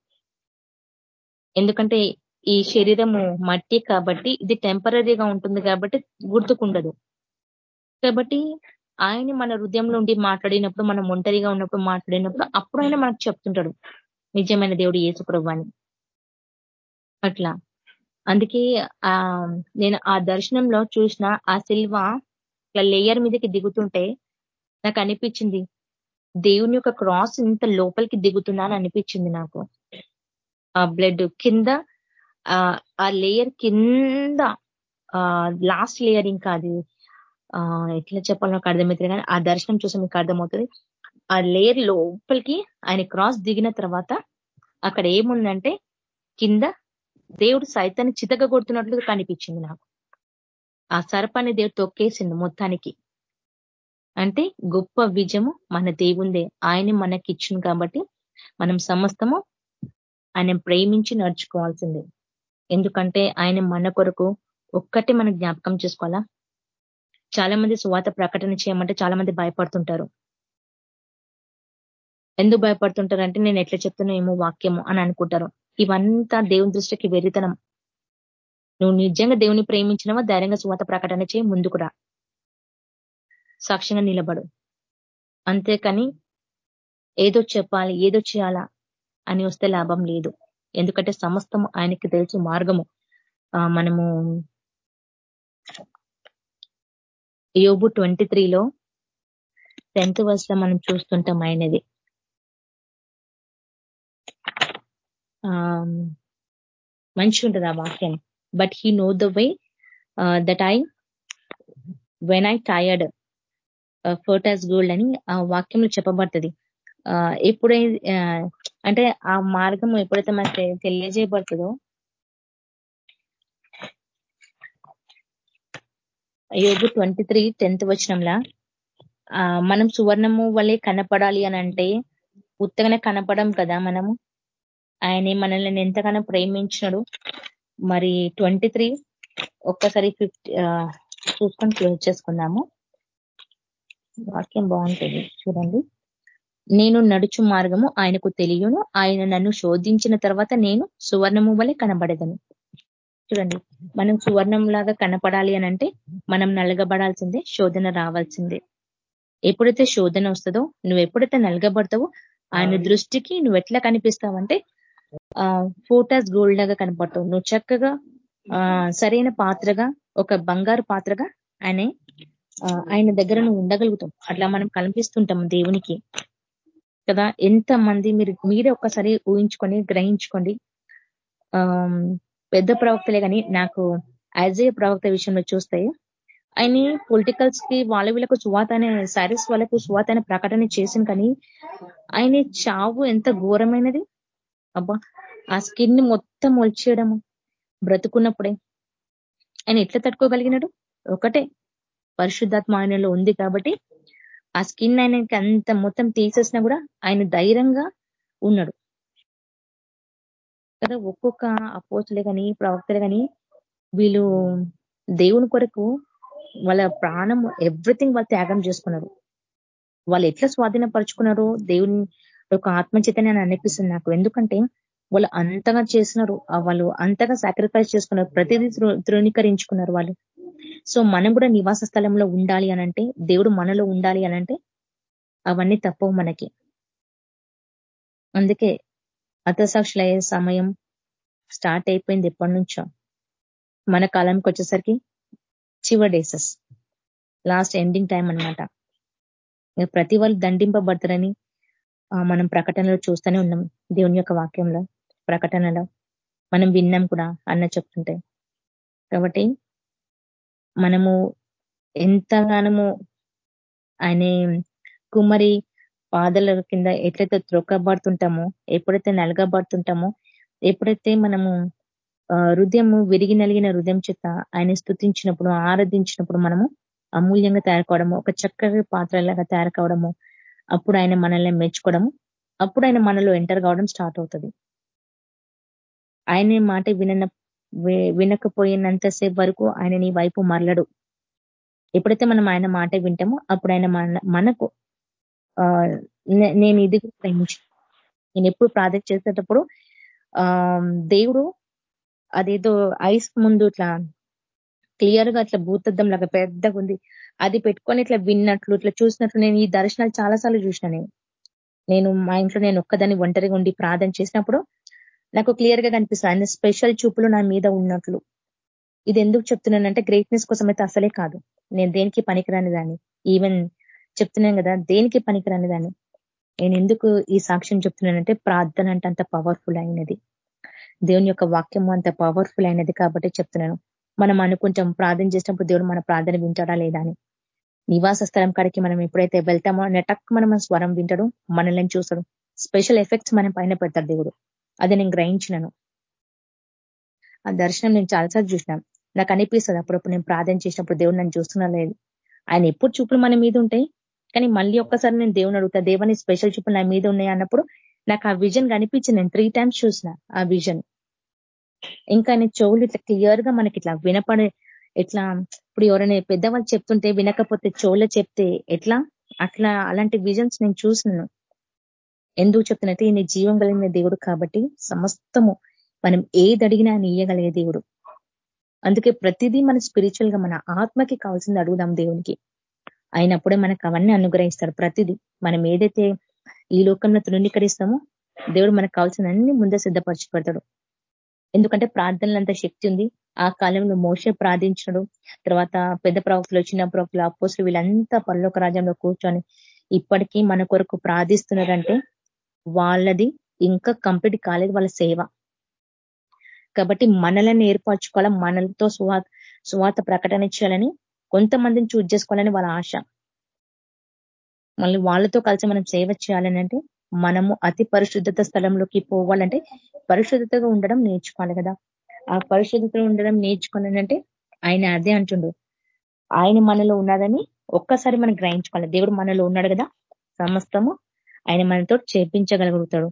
ఎందుకంటే ఈ శరీరము మట్టి కాబట్టి ఇది టెంపరీగా ఉంటుంది కాబట్టి గుర్తుకుండదు. కాబట్టి ఆయన మన హృదయంలో ఉండి మాట్లాడినప్పుడు మనం ఒంటరిగా ఉన్నప్పుడు మాట్లాడినప్పుడు అప్పుడు ఆయన మనకు చెప్తుంటాడు. నిజమైన దేవుడు ఏసుప్రభు అని. అట్లా. అందుకే ఆ నేను ఆ దర్శనంలో చూసిన ఆ సిల్వ లేయర్ మీదకి దిగుతుంటే నాకు అనిపించింది దేవుని యొక్క క్రాస్ ఇంత లోపలికి దిగుతున్నా అనిపించింది నాకు. ఆ బ్లడ్ కింద ఆ లేయర్ కింద లాస్ట్ లేయర్ ఇంకా అది ఎట్లా చెప్పాలో నాకు అర్థమవుతుంది కానీ ఆ దర్శనం చూసి మీకు అర్థమవుతుంది. ఆ లేయర్ లోపలికి ఆయన క్రాస్ దిగిన తర్వాత అక్కడ ఏముందంటే కింద దేవుడు సైతాన్ని చితగగొడుతున్నట్లు కనిపించింది నాకు. ఆ సర్పాన్ని దేవుడు తొక్కేసింది మొత్తానికి. అంటే గొప్ప విజయము మన దేవుందే. ఆయన మనకి ఇచ్చింది కాబట్టి మనం సమస్తము ఆయన ప్రేమించి నడుచుకోవాల్సిందే. ఎందుకంటే ఆయన మన కొరకు ఒక్కటి మనం జ్ఞాపకం చేసుకోవాలా? చాలా మంది సువాత ప్రకటన చేయమంటే చాలా మంది భయపడుతుంటారు. ఎందుకు భయపడుతుంటారు అంటే నేను ఎట్లా చెప్తున్నా ఏమో వాక్యము అని అనుకుంటారు. ఇవంతా దేవుని దృష్టికి వెరితనం నువ్వు నిజంగా దేవుని ప్రేమించినవా? ధైర్యంగా సువాత ప్రకటన చేయి ముందుకురా సాక్ష్యంగా నిలబడు. అంతేకాని ఏదో చెప్పాలి ఏదో చేయాలా అని వస్తే లాభం లేదు. ఎందుకంటే సమస్తము ఆయనకి తెలుసు మార్గము. మనము యోబు ట్వంటీ త్రీలో టెన్త్ వర్స్ మనం చూస్తుంటాం ఆయనది. Um, మంచి ఉంటుంది ఆ వాక్యం. But he know the way that I when I tired forth as gold అని ఆ వాక్యంలో చెప్పబడుతుంది. Uh, ఎప్పుడై uh, అంటే ఆ మార్గం ఎప్పుడైతే మనకి తెలియజేయబడుతుందో యోగు ట్వంటీ త్రీ టెన్త్ వచ్చినంలా uh, మనం సువర్ణము వల్లే కనపడాలి అని అంటే ఉత్తగానే కనపడం కదా మనము? ఆయన మనల్ని ఎంతగానో ప్రేమించినాడు. మరి ట్వంటీ త్రీ ఒక్కసారి ఫిఫ్టీ చూసుకొని క్లోజ్ చేసుకున్నాము వాక్యం బాగుంటుంది చూడండి. నేను నడుచు మార్గము ఆయనకు తెలియను. ఆయన నన్ను శోధించిన తర్వాత నేను సువర్ణము వలె కనబడేదని. చూడండి మనం సువర్ణం లాగా కనపడాలి అనంటే మనం నలగబడాల్సిందే శోధన రావాల్సిందే. ఎప్పుడైతే శోధన వస్తుందో నువ్వు ఎప్పుడైతే నలగబడతావో ఆయన దృష్టికి నువ్వు ఎట్లా కనిపిస్తావంటే ఫోటాస్ గోల్డ్ లాగా కనపడతావు. నువ్వు చక్కగా సరైన పాత్రగా ఒక బంగారు పాత్రగా ఆయన ఆయన దగ్గర నువ్వు ఉండగలుగుతాం అట్లా మనం కనిపిస్తుంటాం దేవునికి. కదా ఎంత మంది మీరు మీరే ఒక్కసారి ఊహించుకొని గ్రహించుకోండి. పెద్ద ప్రవక్తలే కానీ నాకు యాజ్ ఏ ప్రవక్త విషయంలో చూస్తే ఆయన పొలిటికల్స్కి వాళ్ళ వీళ్ళకు సువాత అనే సారీస్ వాళ్ళకు సువాత అనే ప్రకటన చేసింది కానీ ఆయన చావు ఎంత ఘోరమైనది? అబ్బా ఆ స్కిన్ని మొత్తం ఒల్చేయడము బ్రతుకున్నప్పుడే. ఆయన ఎట్లా తట్టుకోగలిగినాడు? ఒకటే పరిశుద్ధాత్మ ఆయనలో ఉంది కాబట్టి ఆ స్కిన్ ఆయనకి అంత మొత్తం తీసేసినా కూడా ఆయన ధైర్యంగా ఉన్నాడు. కదా ఒక్కొక్క అపోతులే కానీ ప్రవక్తలే కానీ వీళ్ళు దేవుని కొరకు వాళ్ళ ప్రాణం ఎవ్రీథింగ్ వాళ్ళు త్యాగం చేసుకున్నారు. వాళ్ళు ఎట్లా స్వాధీనపరుచుకున్నారో దేవుని ఒక ఆత్మచేత నేను అనిపిస్తుంది నాకు. ఎందుకంటే వాళ్ళు అంతగా చేసినారు వాళ్ళు అంతగా సాక్రిఫైస్ చేసుకున్నారు. ప్రతిదీ ధృవీకరించుకున్నారు వాళ్ళు. సో మనం కూడా నివాస స్థలంలో ఉండాలి అనంటే దేవుడు మనలో ఉండాలి అనంటే అవన్నీ తప్పవు మనకి. అందుకే అర్థసాక్షులు అయ్యే సమయం స్టార్ట్ అయిపోయింది ఎప్పటి నుంచో. మన కాలంకి వచ్చేసరికి చివర్ డేసెస్ లాస్ట్ ఎండింగ్ టైం అనమాట ప్రతి వాళ్ళు దండింపబడతారని మనం ప్రకటనలో చూస్తూనే ఉన్నాం దేవుని యొక్క వాక్యంలో. ప్రకటనలో మనం విన్నాం కూడా అన్న చెప్తుంటే. కాబట్టి మనము ఎంతగానము ఆయన కుమ్మరి పాదల కింద ఎట్లయితే త్రొక్కబడుతుంటామో ఎప్పుడైతే నలగబడుతుంటామో ఎప్పుడైతే మనము హృదయము విరిగి నలిగిన హృదయం చేత ఆయన స్థుతించినప్పుడు ఆరాధించినప్పుడు మనము అమూల్యంగా తయారు కావడము ఒక చక్కటి పాత్రలాగా తయారు కావడము అప్పుడు ఆయన మనల్ని మెచ్చుకోవడము అప్పుడు ఆయన మనలో ఎంటర్ కావడం స్టార్ట్ అవుతుంది. ఆయన మాట విన వినకపోయినంతసేపు వరకు ఆయన నీ వైపు మరలడు. ఎప్పుడైతే మనం ఆయన మాట వింటామో అప్పుడు ఆయన మనకు నేను ఇది ప్రేమించు నేను ఎప్పుడు ప్రార్థన చేసేటప్పుడు ఆ దేవుడు అదేదో ఐస్ ముందు ఇట్లా క్లియర్గా అట్లా భూతద్దం లాగా పెద్దగా ఉంది. అది పెట్టుకొని ఇట్లా విన్నట్లు ఇట్లా చూసినట్లు నేను ఈ దర్శనాలు చాలాసార్లు చూసిన నేను. నేను మా ఇంట్లో నేను ఒక్కదాన్ని ఒంటరిగా ఉండి ప్రార్థన చేసినప్పుడు నాకు క్లియర్గా కనిపిస్తుంది. ఆయన స్పెషల్ చూపులు నా మీద ఉన్నట్లు. ఇది ఎందుకు చెప్తున్నానంటే గ్రేట్నెస్ కోసం అయితే అసలే కాదు. నేను దేనికి పనికిరాని దాన్ని? ఈవెన్ చెప్తున్నాను కదా దేనికి పనికిరాని దాన్ని? నేను ఎందుకు ఈ సాక్ష్యం చెప్తున్నానంటే ప్రార్థన అంటే అంత పవర్ఫుల్ అయినది. దేవుని యొక్క వాక్యం అంత పవర్ఫుల్ అయినది కాబట్టి చెప్తున్నాను. మనం అనుకుంటాం ప్రార్థన చేసినప్పుడు దేవుడు మన ప్రార్థన వింటాడా లేదా అని. నివాస స్థలం కాడికి మనం ఎప్పుడైతే వెళ్తామో నెటక్ మనం స్వరం వింటాడు మనల్ని చూస్తాడు. స్పెషల్ ఎఫెక్ట్స్ మనం పైన పెడతాడు దేవుడు. అది నేను గ్రహించినను. ఆ దర్శనం నేను చాలాసార్లు చూసినాను నాకు అనిపిస్తుంది అప్పుడప్పుడు నేను ప్రార్థన చేసినప్పుడు దేవుడు నన్ను చూస్తున్నా లేదు. ఆయన ఎప్పుడు చూపులు మన మీద ఉంటాయి? కానీ మళ్ళీ ఒక్కసారి నేను దేవుని అడుగుతా దేవుని స్పెషల్ చూపులు నా మీద ఉన్నాయి అన్నప్పుడు నాకు ఆ విజన్ కనిపించింది. నేను త్రీ టైమ్స్ చూసిన ఆ విజన్. ఇంకా ఆయన చెవులు ఇట్లా క్లియర్గా మనకి ఇట్లా వినపడే ఎట్లా ఇప్పుడు ఎవరైనా పెద్దవాళ్ళు చెప్తుంటే వినకపోతే చెవులు చెప్తే ఎట్లా? అట్లా అలాంటి విజన్స్ నేను చూసినాను. ఎందుకు చెప్తున్నట్టే ఈయన జీవం కలిగిన దేవుడు కాబట్టి సమస్తము మనం ఏది అడిగినా ఇయ్యగలిగే దేవుడు. అందుకే ప్రతిదీ మన స్పిరిచువల్గా మన ఆత్మకి కావాల్సింది అడుగుదాం దేవునికి. అయినప్పుడే మనకు అవన్నీ అనుగ్రహిస్తాడు ప్రతిదీ. మనం ఏదైతే ఈ లోకంలో తృణీకరిస్తామో దేవుడు మనకు కావాల్సిన అన్ని ముందే సిద్ధపరచి పెడతాడు ఎందుకంటే ప్రార్థనలంత శక్తి ఉంది. ఆ కాలంలో మోసే ప్రార్థించడు తర్వాత పెద్ద ప్రవక్తలు చిన్న ప్రవక్తలు అపోసులు వీళ్ళంతా పరలోక రాజ్యంలో కూర్చొని ఇప్పటికీ మన కొరకు ప్రార్థిస్తున్నారంటే వాళ్ళది ఇంకా కంప్లీట్ కాలేదు వాళ్ళ సేవ. కాబట్టి మనల్ని ఏర్పరచుకోవాలా మనలతో సువాత సువాత ప్రకటన చేయాలని కొంతమందిని చూజ్ చేసుకోవాలని వాళ్ళ ఆశ. మళ్ళీ వాళ్ళతో కలిసి మనం సేవ చేయాలని అంటే మనము అతి పరిశుద్ధత స్థలంలోకి పోవాలంటే పరిశుద్ధతగా ఉండడం నేర్చుకోవాలి కదా. ఆ పరిశుద్ధతలో ఉండడం నేర్చుకోవాలంటే ఆయన అదే అంటుండు. ఆయన మనలో ఉన్నదని ఒక్కసారి మనం గ్రహించుకోవాలి. దేవుడు మనలో ఉన్నాడు కదా. సమస్తము ఆయన మనతో చేపించగలుగుతాడు.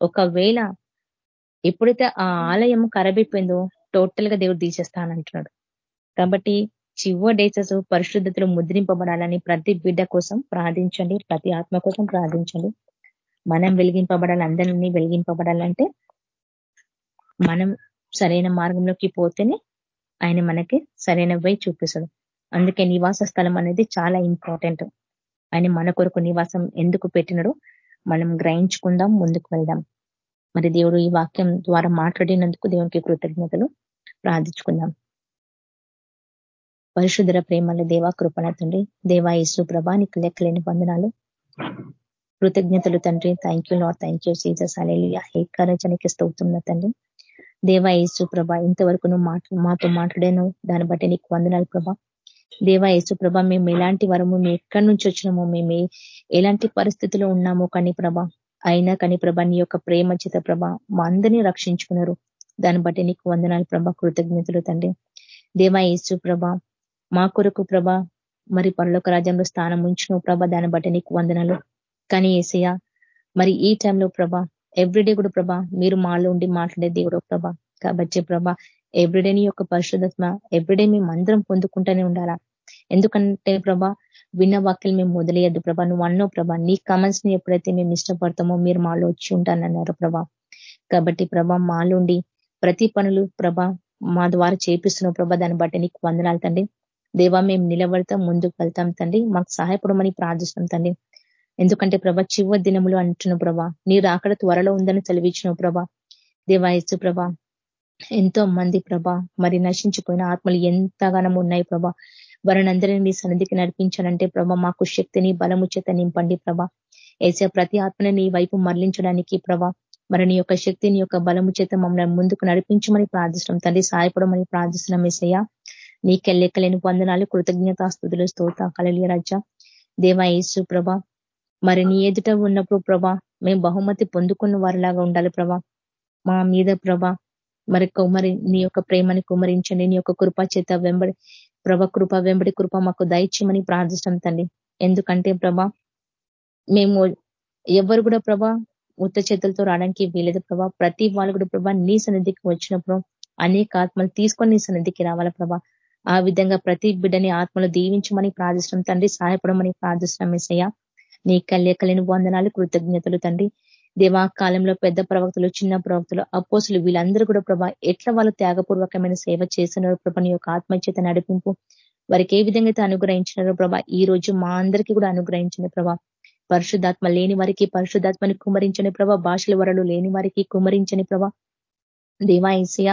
ఒకవేళ ఎప్పుడైతే ఆ ఆలయం కరబైపోయిందో టోటల్గా దేవుడు తీసేస్తానంటున్నాడు. కాబట్టి చివ డేసెస్ పరిశుద్ధతలు ముద్రింపబడాలని ప్రతి బిడ్డ కోసం ప్రార్థించండి. ప్రతి ఆత్మ కోసం ప్రార్థించండి. మనం వెలిగింపబడాలి అందరినీ వెలిగింపబడాలంటే మనం సరైన మార్గంలోకి పోతేనే ఆయన మనకి సరైన వై చూపిస్తాడు. అందుకే నివాస స్థలం అనేది చాలా ఇంపార్టెంట్. ఆయన మన కొరకు నివాసం ఎందుకు పెట్టినడో మనం గ్రహించుకుందాం ముందుకు వెళ్దాం. మరి దేవుడు ఈ వాక్యం ద్వారా మాట్లాడినందుకు దేవునికి కృతజ్ఞతలు ప్రార్థించుకుందాం. పరిశుద్ధర ప్రేమల దేవా కృపణ తండ్రి. దేవా యేసు ప్రభా నీకు లెక్కలేని వందనాలు. కృతజ్ఞతలు తండ్రి. Thank you Lord thank you Jesus hallelujah ఏకరచనకి స్తవుతున్న తండ్రి. దేవా యేసు ప్రభ ఇంతవరకు నువ్వు మాతో మాట్లాడాను. దాన్ని బట్టి నీకు వందనాలు ప్రభా. దేవా యేసు ప్రభ మేము ఎలాంటి వరము మేము ఎక్కడి నుంచి వచ్చినామో మేము ఎలాంటి పరిస్థితిలో ఉన్నామో కానీ ప్రభ అయినా కానీ ప్రభ నీ యొక్క ప్రేమ చేత ప్రభ మా అందరినీ రక్షించుకున్నారు. దాన్ని బట్టి నీకు వందనాలు ప్రభ కృతజ్ఞతలు తండ్రి. దేవా యేసు ప్రభ మా కొరకు ప్రభ మరి పరలోక రాజ్యంలో స్థానం ఉంచిన ప్రభ దాన్ని బట్టి నీకు వందనాలు. కానీ ఏసయ్య మరి ఈ టైంలో ప్రభా ఎవ్రీడే కూడా ప్రభా మీరు మాలో ఉండి మాట్లాడే దేవుడు ప్రభా. కాబట్టి ప్రభా ఎవ్రీడే నీ యొక్క పరిశుద్ధత్మ ఎవ్రీడే మేము అందరం పొందుకుంటూనే ఉండాలా? ఎందుకంటే ప్రభా విన్న వాక్యలు మేము మొదలయ్యద్దు ప్రభా. నువ్వు అన్నో ప్రభా నీ కమెంట్స్ని ఎప్పుడైతే మేము ఇష్టపడతామో మీరు మాలో వచ్చి ఉంటానన్నారు ప్రభా. కాబట్టి ప్రభా మాలోండి ప్రతి పనులు ప్రభా మా ద్వారా చేపిస్తున్నావు ప్రభా. దాన్ని బట్టి నీకు వందనాలు తండ్రి. దేవా మేము నిలబడతాం ముందుకు వెళ్తాం తండ్రి. మాకు సహాయపడమని ప్రార్థిస్తున్నాం తండ్రి. ఎందుకంటే ప్రభ చివ దినములు అంటున్న ప్రభా నీరు అక్కడ త్వరలో ఉందని చదివించిన ప్రభా దేవాయసు ప్రభ ఎంతో మంది ప్రభ మరి నశించిపోయిన ఆత్మలు ఎంతగానం ఉన్నాయి ప్రభా. వారినందరినీ మీ సన్నిధికి నడిపించాలంటే ప్రభ మాకు శక్తిని బలము చేత నింపండి ప్రభ. ఏసే ప్రతి ఆత్మని నీ వైపు మరలించడానికి ప్రభ మరి నీ యొక్క శక్తిని యొక్క బలము చేత మమ్మల్ని ముందుకు నడిపించమని ప్రార్థిస్తున్నాం. తండ్రి సాయపడమని ప్రార్థిస్తున్నాం ఏసయ్య. నీకెళ్ళెక్కలేని వందనాలు కృతజ్ఞతాస్తుతులు స్తోత కలలియ రాజ. దేవా యేసు ప్రభ మరి నీ ఎదుట ఉన్నప్పుడు ప్రభా మేము బహుమతి పొందుకున్న వారిలాగా ఉండాలి ప్రభా. మా మీద ప్రభా మరి కుమరి నీ యొక్క ప్రేమని కుమరించండి నీ యొక్క కృపా చేత వెంబడి ప్రభ కృప వెంబడి కృప మాకు దయచేయమని ప్రార్థిస్తాం తండ్రి. ఎందుకంటే ప్రభా మేము ఎవరు కూడా ప్రభా ఉత్త చేతులతో రావడానికి వీలేదు ప్రభా. ప్రతి వాళ్ళు కూడా ప్రభా నీ సన్నిధికి వచ్చినప్పుడు అనేక ఆత్మలు తీసుకొని నీ సన్నిధికి రావాల ప్రభా. ఆ విధంగా ప్రతి బిడ్డని ఆత్మలు దీవించమని ప్రార్థిస్తాం తండ్రి. సహాయపడమని ప్రార్థిస్తున్నాం మిసయ్య నీ కళ్యకలేని వందనాలు కృతజ్ఞతలు తండ్రి. దేవా కాలంలో పెద్ద ప్రవక్తలు చిన్న ప్రవక్తలు అపోసులు వీళ్ళందరూ కూడా ప్రభా ఎట్లా వాళ్ళు త్యాగపూర్వకమైన సేవ చేస్తున్నారు ప్రభా నీ యొక్క ఆత్మచేత నడిపింపు వారికి ఏ విధంగా అయితే అనుగ్రహించినారో ప్రభా ఈ రోజు మా అందరికీ కూడా అనుగ్రహించిన ప్రభా. పరిశుద్ధాత్మ లేని వారికి పరిశుద్ధాత్మని కుమరించని ప్రభా భాషల వరలు లేని వారికి కుమరించని ప్రభా. దేవా ఏసయ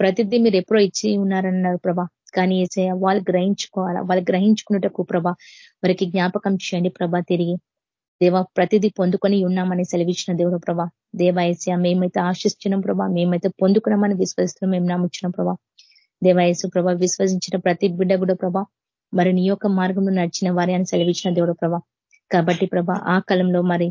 ప్రతిదీ మీరు ఎప్పుడో ఇచ్చి ఉన్నారన్నారు ప్రభా. కానీ ఏసయ వాళ్ళు గ్రహించుకోవాలా? వాళ్ళు గ్రహించుకున్నటకు ప్రభా వారికి జ్ఞాపకం చేయండి ప్రభా తిరిగి. దేవ ప్రతిదీ పొందుకొని ఉన్నామని సెలవిచ్చిన దేవుడు ప్రభా. దేవాయస్య మేమైతే ఆశిస్తున్నాం ప్రభా మేమైతే పొందుకున్నామని విశ్వసిస్తున్నాం మేము నమ్ముచ్చినాం ప్రభా. దేవాయసు ప్రభా విశ్వసించిన ప్రతి బిడ్డ కూడా ప్రభా మరి నీ యొక్క మార్గంలో నడిచిన వారి అని సెలవిచ్చిన దేవుడు ప్రభా. కాబట్టి ప్రభా ఆ కాలంలో మరి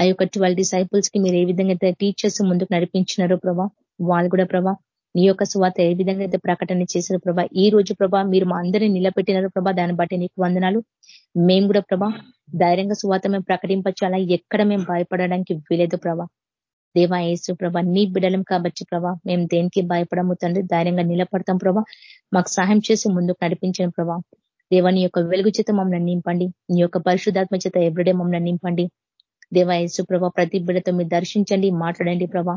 ఆ యొక్క ట్వెల్వ్ డిసైపుల్స్కి మీరు ఏ విధంగా అయితే టీచర్స్ ముందుకు నడిపించినారో ప్రభా వాళ్ళు కూడా ప్రభా నీ యొక్క స్వాత ఏ విధంగా అయితే ప్రకటన చేశారు ప్రభా ఈ రోజు ప్రభా మీరు మా అందరినీ నిలబెట్టినారు ప్రభా దాన్ని బట్టి నీకు వందనాలు. మేము కూడా ప్రభా ధైర్యంగా స్వాత మేము ప్రకటింపచ్చాలా ఎక్కడ మేము భయపడడానికి వీలేదు ప్రభా. దేవా యేసు ప్రభా నీ బిడలం కాబట్టి ప్రభా మేము దేనికి భయపడము తండ్రి ధైర్యంగా నిలబడతాం ప్రభా. మాకు సహాయం చేసి ముందుకు నడిపించిన ప్రభా. దేవా నీ యొక్క వెలుగు చేత మమ్మల్ని నింపండి. నీ యొక్క పరిశుధాత్మ చేత ఎవ్రీడే మమ్మల్ని నింపండి. దేవా యేసు ప్రభా ప్రతి బిడతో మీరు దర్శించండి మాట్లాడండి ప్రభా.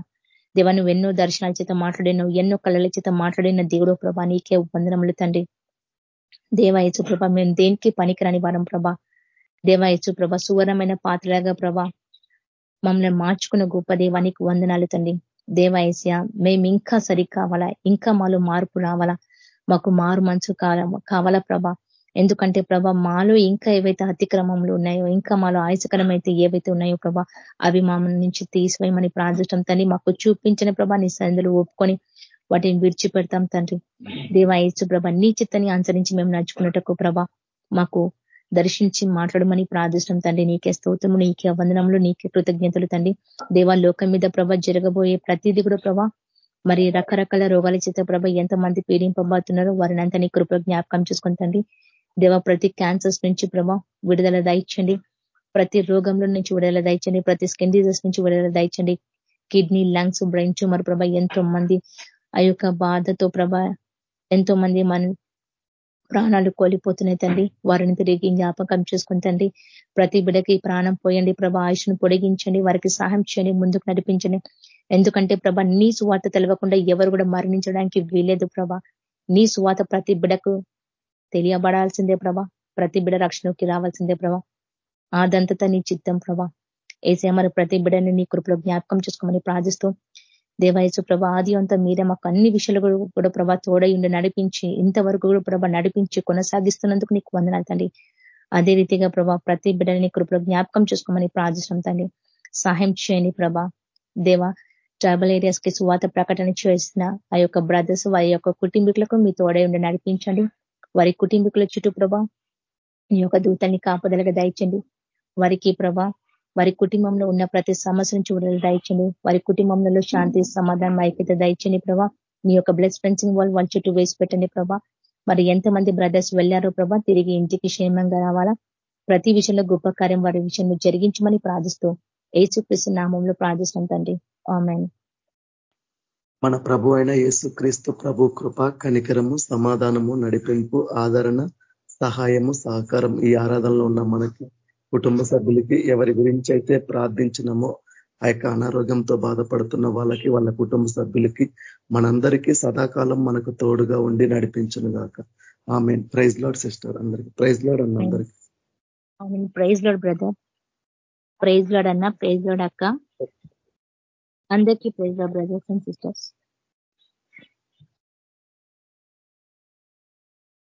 దేవా నువ్వు ఎన్నో దర్శనాల చేత మాట్లాడినావు ఎన్నో కళల చేత మాట్లాడిన దేవుడు ప్రభా నీకే వందనములు తండ్రి. దేవాయచు ప్రభ మేము దేనికి పనికిరాని వారం ప్రభా. దేవాయచు ప్రభ సువర్ణమైన పాత్రలాగా ప్రభా మమ్మల్ని మార్చుకున్న గొప్ప దేవానికి వందనాలు తండ్రి. దేవాయస్య మేము ఇంకా సరి కావాలా? ఇంకా మాలో మార్పు రావాలా? మాకు మారు మంచు కావాలా ప్రభా? ఎందుకంటే ప్రభా మాలో ఇంకా ఏవైతే అతిక్రమంలో ఉన్నాయో ఇంకా మాలో ఆయుసకరమైతే ఏవైతే ఉన్నాయో ప్రభా అవి మా నుంచి తీసివేయమని ప్రార్థించడం తండ్రి. మాకు చూపించిన ప్రభా నీ సందులు ఒప్పుకొని వాటిని విడిచిపెడతాం తండ్రి. దేవా యేసు ప్రభ నీ చిత్తని అనుసరించి మేము నడుచుకున్నటకు ప్రభా మాకు దర్శించి మాట్లాడమని ప్రార్థిస్తాం తండ్రి. నీకే స్తోత్రము నీకే వందనములు నీకే కృతజ్ఞతలు తండ్రి. దేవా లోకం మీద ప్రభ జరగబోయే ప్రతిదీ కూడా ప్రభా మరి రకరకాల రోగాల చేత ప్రభ ఎంతమంది పీడింపబోతున్నారో వారిని అంతా నీ కృప జ్ఞాపకం చేసుకుంటండి దేవ ప్రతి క్యాన్సర్స్ నుంచి ప్రభా విడుదల దాయించండి. ప్రతి రోగంలో నుంచి విడుదల దాయించండి. ప్రతి స్కిన్ డిజీస్ నుంచి విడుదల దాయించండి. కిడ్నీ లంగ్స్ బ్రెయిన్ ట్యూమర్ ప్రభ ఎంతో మంది ఆ యొక్క బాధతో ప్రభ ఎంతో మంది మన ప్రాణాలు కోల్పోతున్నాయి తండ్రి. వారిని తిరిగి జ్ఞాపకం చేసుకుని తండ్రి ప్రతి బిడకి ప్రాణం పోయండి ప్రభ. ఆయుష్ను పొడిగించండి. వారికి సహాయం చేయండి. ముందుకు నడిపించండి. ఎందుకంటే ప్రభ నీ సువార్త తెలవకుండా ఎవరు కూడా మరణించడానికి వీలేదు ప్రభ. నీ సువాత ప్రతి బిడకు తెలియబడాల్సిందే ప్రభా. ప్రతి బిడ రక్షణకి రావాల్సిందే ప్రభా. ఆదంతత నీ చిత్తం ప్రభా. ఏసే మరి ప్రతి బిడ్డని నీ కృపలో జ్ఞాపకం చేసుకోమని ప్రార్థిస్తూ దేవాయసు ప్రభ ఆది అంతా మీరే మాకు అన్ని విషయాలు కూడా ప్రభా తోడై ఉండి నడిపించి ఇంతవరకు కూడా ప్రభ నడిపించి కొనసాగిస్తున్నందుకు నీకు వందనాలు తండ్రి. అదే రీతిగా ప్రభా ప్రతి బిడ్డని కృపలో జ్ఞాపకం చేసుకోమని ప్రార్థిస్తాం తండ్రి. సహాయం చేయని ప్రభా. దేవ ట్రైబల్ ఏరియాస్కి సువాత ప్రకటన చేసిన ఆ యొక్క బ్రదర్స్ వారి యొక్క కుటుంబీకులకు మీ తోడై ఉండి నడిపించండి. వారి కుటుంబీకుల చుట్టూ ప్రభా నీ యొక్క దూతల్ని కాపుదలుగా దయచండి. వారికి ప్రభా వారి కుటుంబంలో ఉన్న ప్రతి సమస్య నుంచి దయచండి. వారి కుటుంబంలో శాంతి సమాధానం ఐక్యత దయచండి ప్రభా. నీ యొక్క బ్లడ్ స్పెన్సింగ్ వాళ్ళు వాళ్ళ చుట్టూ వేసి పెట్టండి ప్రభా. మరి ఎంతమంది బ్రదర్స్ వెళ్ళారో ప్రభా తిరిగి ఇంటికి క్షేమంగా రావాలా? ప్రతి విషయంలో గొప్ప కార్యం వారి విషయంలో జరిగించమని ప్రార్థిస్తూ ఏసుక్రీస్తు నామంలో ప్రార్థిస్తాం తండ్రి. ఆమెన్. మన ప్రభు అయిన యేసుక్రీస్తు ప్రభు కృప కనికరము సమాధానము నడిపింపు ఆదరణ సహాయము సహకారం ఈ ఆరాధనలో ఉన్న మనకి కుటుంబ సభ్యులకి ఎవరి గురించి అయితే ప్రార్థించినమో ఆ యొక్క అనారోగ్యంతో బాధపడుతున్న వాళ్ళకి వాళ్ళ కుటుంబ సభ్యులకి మనందరికీ సదాకాలం మనకు తోడుగా ఉండి నడిపించను గాక. ఆమె ప్రైజ్ లాడ్ సిస్టర్ అందరికి. ప్రైజ్ లాడ్ అన్న అందరికి. Praise Lord brother. Praise Lord అన్న ప్రైజ్ లాడ్ అక్క. అందరికీ praise Lord brothers and sisters